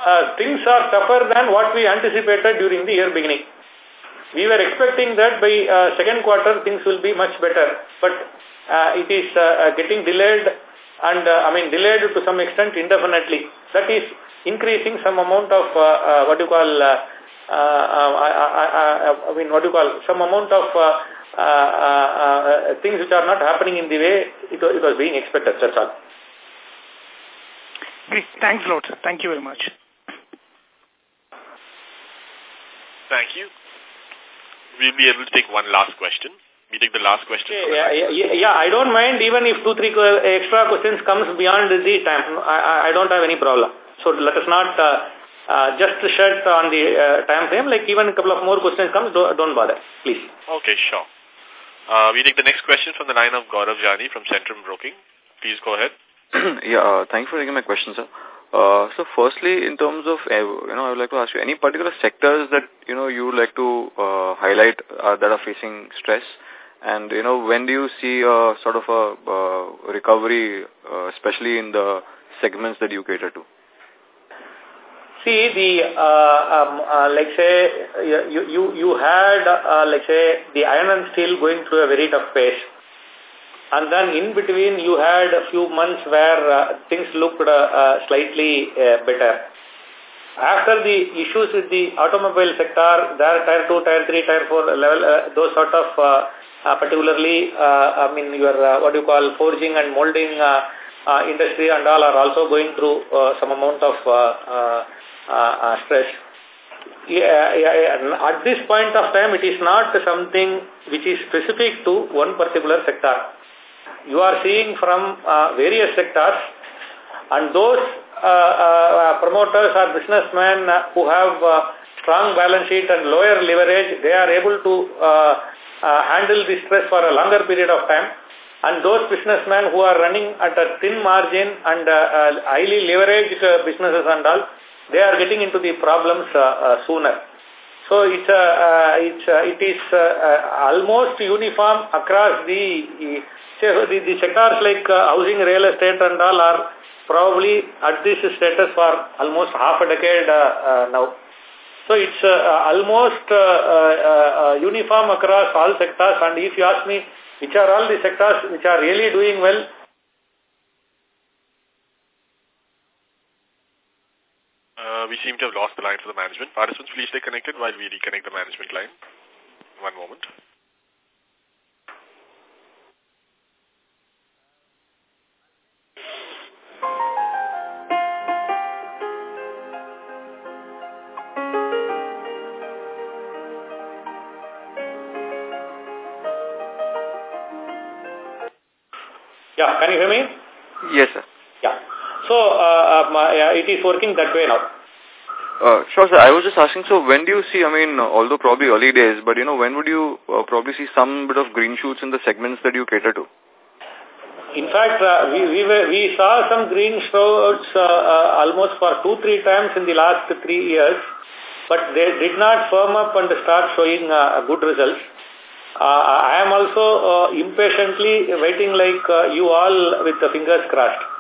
uh, things are tougher than what we anticipated during the year beginning. We were expecting that by uh, second quarter things will be much better, but uh, it is uh, uh getting delayed and uh, I mean delayed to some extent indefinitely. That is increasing some amount of uh, uh, what you call, uh, uh, I, I, I, I mean, what you call, some amount of uh, things which are not happening in the way it was, it was being expected. That's all. Great. Thanks a lot. Thank you very much. Thank you. We'll be able to take one last question. We take the last question. Yeah, yeah, yeah, yeah, I don't mind even if two, three extra questions comes beyond the time. I, I don't have any problem. So let us not uh, uh, just shut on the uh, time frame. Like even a couple of more questions comes, don't, don't bother, please. Okay, sure. Uh, we take the next question from the line of Gaurav Jani from Centrum Broking. Please go ahead. yeah, uh, thank you for taking my question, sir. Uh, so firstly, in terms of, uh, you know, I would like to ask you, any particular sectors that, you know, you would like to uh, highlight uh, that are facing stress? And, you know, when do you see a sort of a uh, recovery, uh, especially in the segments that you cater to? See, the, uh, um, uh, like say, you, you, you had, uh, like say, the iron and steel going through a very tough phase. And then in between, you had a few months where things looked slightly better. After the issues with the automobile sector, there tier 2, tier 3, tier 4 level, uh, those sort of, uh, uh, particularly, I mean, your, what you call, forging and molding industry and all are also going through some amount of Uh, uh, stress. Yeah, yeah, yeah, At this point of time, it is not something which is specific to one particular sector you are seeing from uh, various sectors and those uh, uh, uh promoters or businessmen who have strong balance sheet and lower leverage, they are able to handle the stress for a longer period of time. And those businessmen who are running at a thin margin and highly leveraged businesses and all, they are getting into the problems sooner. So it's, uh, it's, uh, it is uh, almost uniform across the the, the sectors like uh, housing, real estate and all are probably at this status for almost half a decade uh, uh, now. So it's uh, almost uh, uh, uniform across all sectors and if you ask me which are all the sectors which are really doing well, Uh, we seem to have lost the line for the management. Participants, please stay connected while we reconnect the management line. One moment. Yeah, can you hear me? Yes, sir. So, uh, uh, yeah, it is working that way now. Uh, sure, sir. I was just asking, so when do you see, I mean, although probably early days, but, you know, when would you uh, probably see some bit of green shoots in the segments that you cater to? In fact, uh, we, we, were, we saw some green shoots uh, uh, almost for two, three times in the last three years, but they did not firm up and start showing uh, good results. Uh, I am also uh, impatiently waiting like uh, you all with the fingers crossed.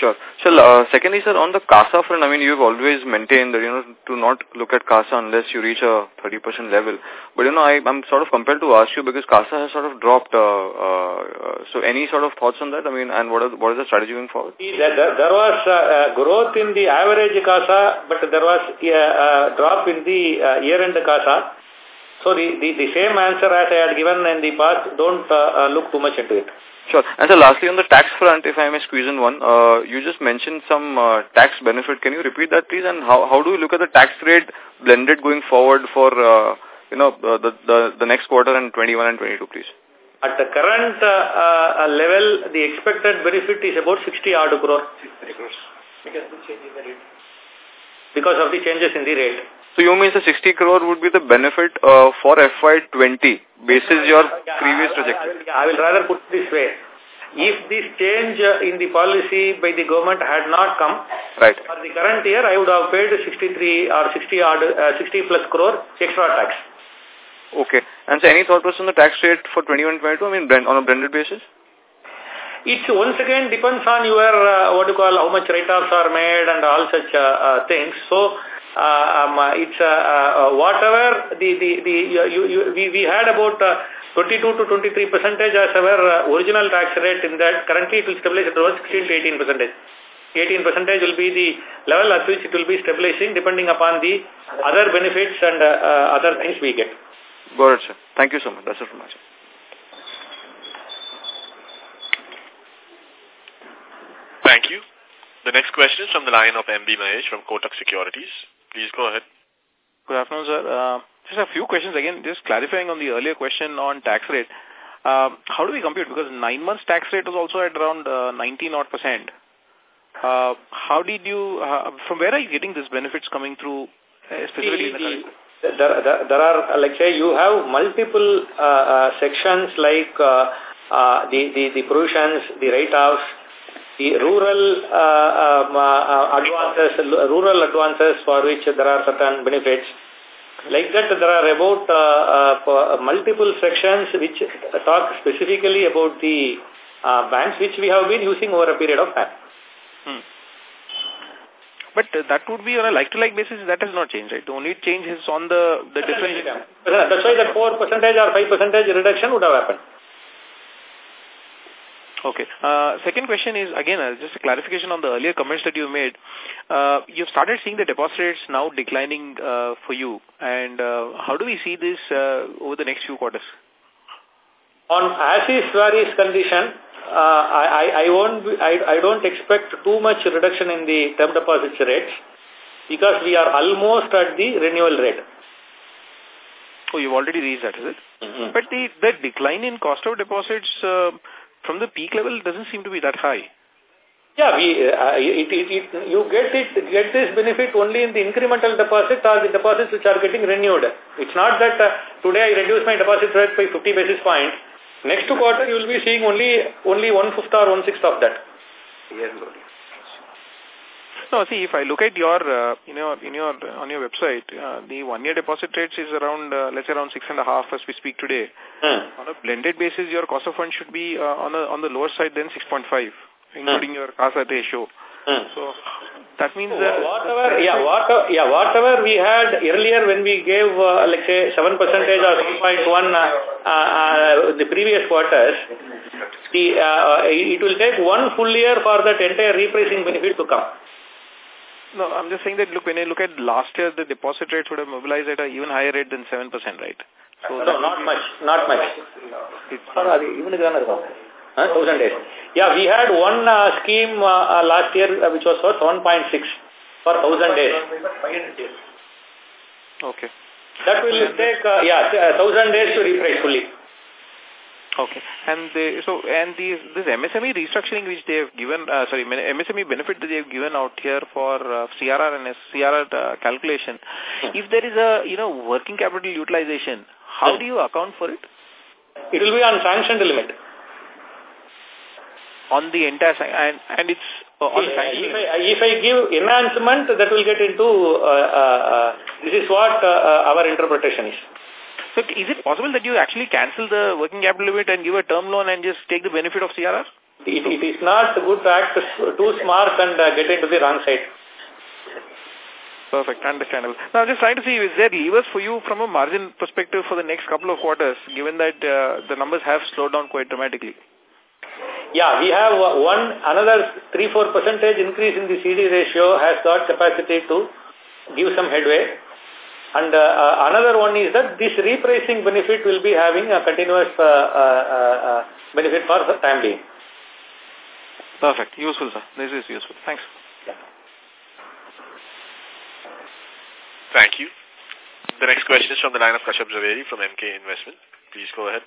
Sure. So, uh, secondly, sir, on the CASA front, I mean, you've always maintained that, you know, to not look at CASA unless you reach a 30% level. But, you know, I, I'm sort of compelled to ask you because CASA has sort of dropped. Uh, uh, so, any sort of thoughts on that? I mean, and what, are, what is the strategy going forward? There, there was uh, growth in the average CASA, but there was a uh, drop in the uh, year-end CASA. So the, the, the same answer as I had given in the past, don't uh, uh, look too much into it. Sure. And so lastly, on the tax front, if I may squeeze in one, uh, you just mentioned some uh, tax benefit. Can you repeat that, please? And how, how do you look at the tax rate blended going forward for, uh, you know, the, the, the next quarter and 21 and 22, please? At the current uh, uh, level, the expected benefit is about 60 odd crore. because of changes in the rate. Because of the changes in the rate. So you mean the 60 crore would be the benefit uh, for FY20 basis your previous trajectory? I, I will rather put this way. If this change in the policy by the government had not come, right. for the current year, I would have paid 63 or 60 odd, uh, 60 plus crore extra tax. Okay. And so any thought process on the tax rate for 21 22, I mean, on a blended basis? It once again depends on your, uh, what you call, how much write-offs are made and all such uh, uh, things. So, uh, um, it's uh, uh, whatever the the the you, you, we we had about 22 to 23 percentage as our original tax rate in that currently it will stabilize at around 16 to 18 percentage. 18 percentage will be the level at which it will be stabilizing depending upon the other benefits and uh, uh, other things we get. Got it, sir. Thank you so much. That's it from my side. Thank you. The next question is from the line of MB Mahesh from Kotak Securities. Please go ahead. Good afternoon, sir. Uh, just a few questions again, just clarifying on the earlier question on tax rate. Uh, how do we compute? Because nine months tax rate was also at around uh, 19 odd percent. Uh, how did you, uh, from where are you getting these benefits coming through, uh, specifically in the current? There, there, there are, like say, you have multiple uh, uh, sections like uh, uh, the, the, the provisions, the write-offs, the rural uh, um, uh, advances, rural advances for which there are certain benefits. Like that, there are about uh, uh, multiple sections which talk specifically about the uh, banks which we have been using over a period of time. Hmm. But that would be on a like-to-like -like basis, that has not changed, right? The only change is on the, the difference. That's why that 4 percentage or 5 percentage reduction would have happened. Okay. Uh, second question is, again, uh, just a clarification on the earlier comments that you made. Uh, you've started seeing the deposit rates now declining uh, for you. And uh, how do we see this uh, over the next few quarters? On as-is varies condition, uh, I, I, won't be, I, I don't expect too much reduction in the term deposit rates because we are almost at the renewal rate. Oh, you've already reached that, is it? Mm -hmm. But the, the decline in cost of deposits uh, from the peak level it doesn't seem to be that high. Yeah, we, uh, it, it, it, you get it, get this benefit only in the incremental deposit or the deposits which are getting renewed. It's not that uh, today I reduce my deposit rate by 50 basis points. Next quarter you will be seeing only only one fifth or one sixth of that. Yes, no, see, if I look at your, uh, you know, in your on your website, uh, the one-year deposit rates is around, uh, let's say, around six and a half as we speak today. Hmm. On a blended basis, your cost of funds should be uh, on a, on the lower side than 6.5, including hmm. your CASA ratio. Hmm. So that means that whatever, yeah, whatever, yeah, whatever we had earlier when we gave, uh, let's say, seven percentage or seven point one, uh, uh, the previous quarters, the uh, it will take one full year for that entire repricing benefit to come. No, I'm just saying that, look, when I look at last year, the deposit rates would have mobilized at an even higher rate than 7%, right? So no, not much, not much. Even huh? thousand days. Yeah, we had one uh, scheme uh, uh, last year uh, which was for 7.6 for thousand days. Okay. That will take, uh, yeah, thousand days to reprice fully. Okay. And the, so, and these, this MSME restructuring which they have given, uh, sorry, MSME benefit that they have given out here for uh, CRR and CRR uh, calculation, if there is a, you know, working capital utilization, how do you account for it? It will be on sanctioned limit. On the entire, and, and it's uh, on if, if, I, if I give enhancement, that will get into, uh, uh, uh, this is what uh, uh, our interpretation is. So is it possible that you actually cancel the working capital limit and give a term loan and just take the benefit of CRR? It, it is not a good to act too smart and uh, get into the wrong side. Perfect, understandable. Now, just trying to see, is there levers for you from a margin perspective for the next couple of quarters, given that uh, the numbers have slowed down quite dramatically? Yeah, we have uh, one, another 3-4 percentage increase in the CD ratio has got capacity to give some headway. And uh, uh, another one is that this repricing benefit will be having a continuous uh, uh, uh, benefit for the time being. Perfect. Useful, sir. This is useful. Thanks. Yeah. Thank you. The next question is from the line of Kashyap Zaveri from Emkay Investment. Please go ahead.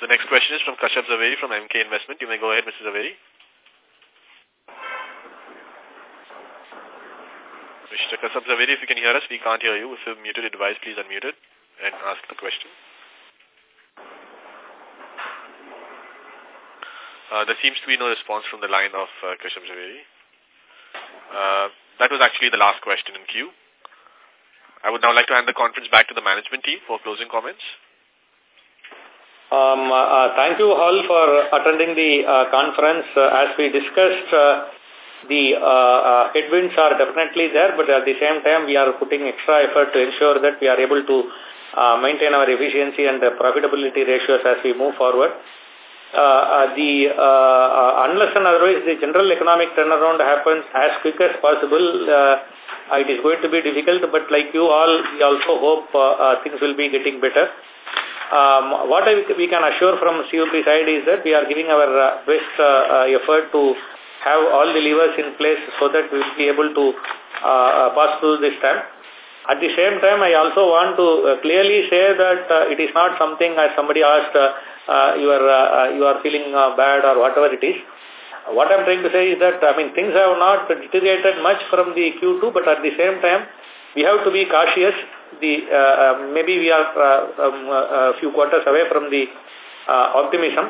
The next question is from Kashyap Zaveri from Emkay Investment. You may go ahead, Mr. Zaveri. Mr. Kashyap Zaveri, if you can hear us, we can't hear you. If you've muted your device, please unmute it and ask the question. Uh, there seems to be no response from the line of uh, Zaveri. Uh, that was actually the last question in queue. I would now like to hand the conference back to the management team for closing comments. Um, uh, thank you all for attending the uh, conference. Uh, as we discussed, uh, the uh, uh, headwinds are definitely there, but at the same time, we are putting extra effort to ensure that we are able to uh, maintain our efficiency and the profitability ratios as we move forward. Uh, uh, the uh, unless and otherwise the general economic turnaround happens as quick as possible, it is going to be difficult. But like you all, we also hope things will be getting better. Um, what we can assure from CUB side is that we are giving our best effort to have all the levers in place so that we will be able to uh, uh pass through this time. At the same time, I also want to uh, clearly say that uh, it is not something as somebody asked, uh, uh, you are uh, you are feeling bad or whatever it is. What I'm trying to say is that I mean things have not deteriorated much from the Q2, but at the same time we have to be cautious. The maybe we are uh, um, a few quarters away from the optimism.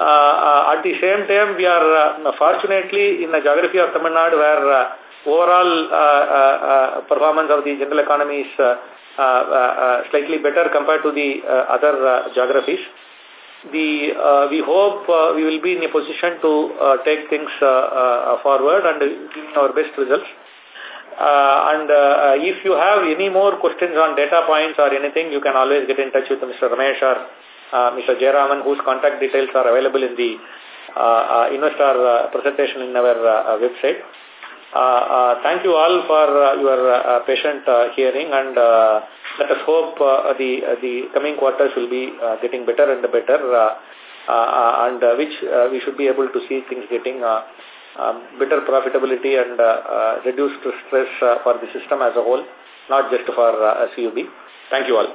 Uh, uh, at the same time, we are uh, fortunately in the geography of Tamil Nadu where uh, overall uh, uh, uh performance of the general economy is uh, uh, slightly better compared to the other geographies the we hope we will be in a position to take things forward and give our best results. And if you have any more questions on data points or anything, you can always get in touch with Mr. Ramesh or uh, Mr. Jayaraman, whose contact details are available in the uh, uh, investor uh, presentation in our uh, uh website. Uh, uh, thank you all for your patient hearing and let us hope the the coming quarters will be getting better and better and which we should be able to see things getting um, better profitability and reduced stress for the system as a whole, not just for CUB. Thank you all.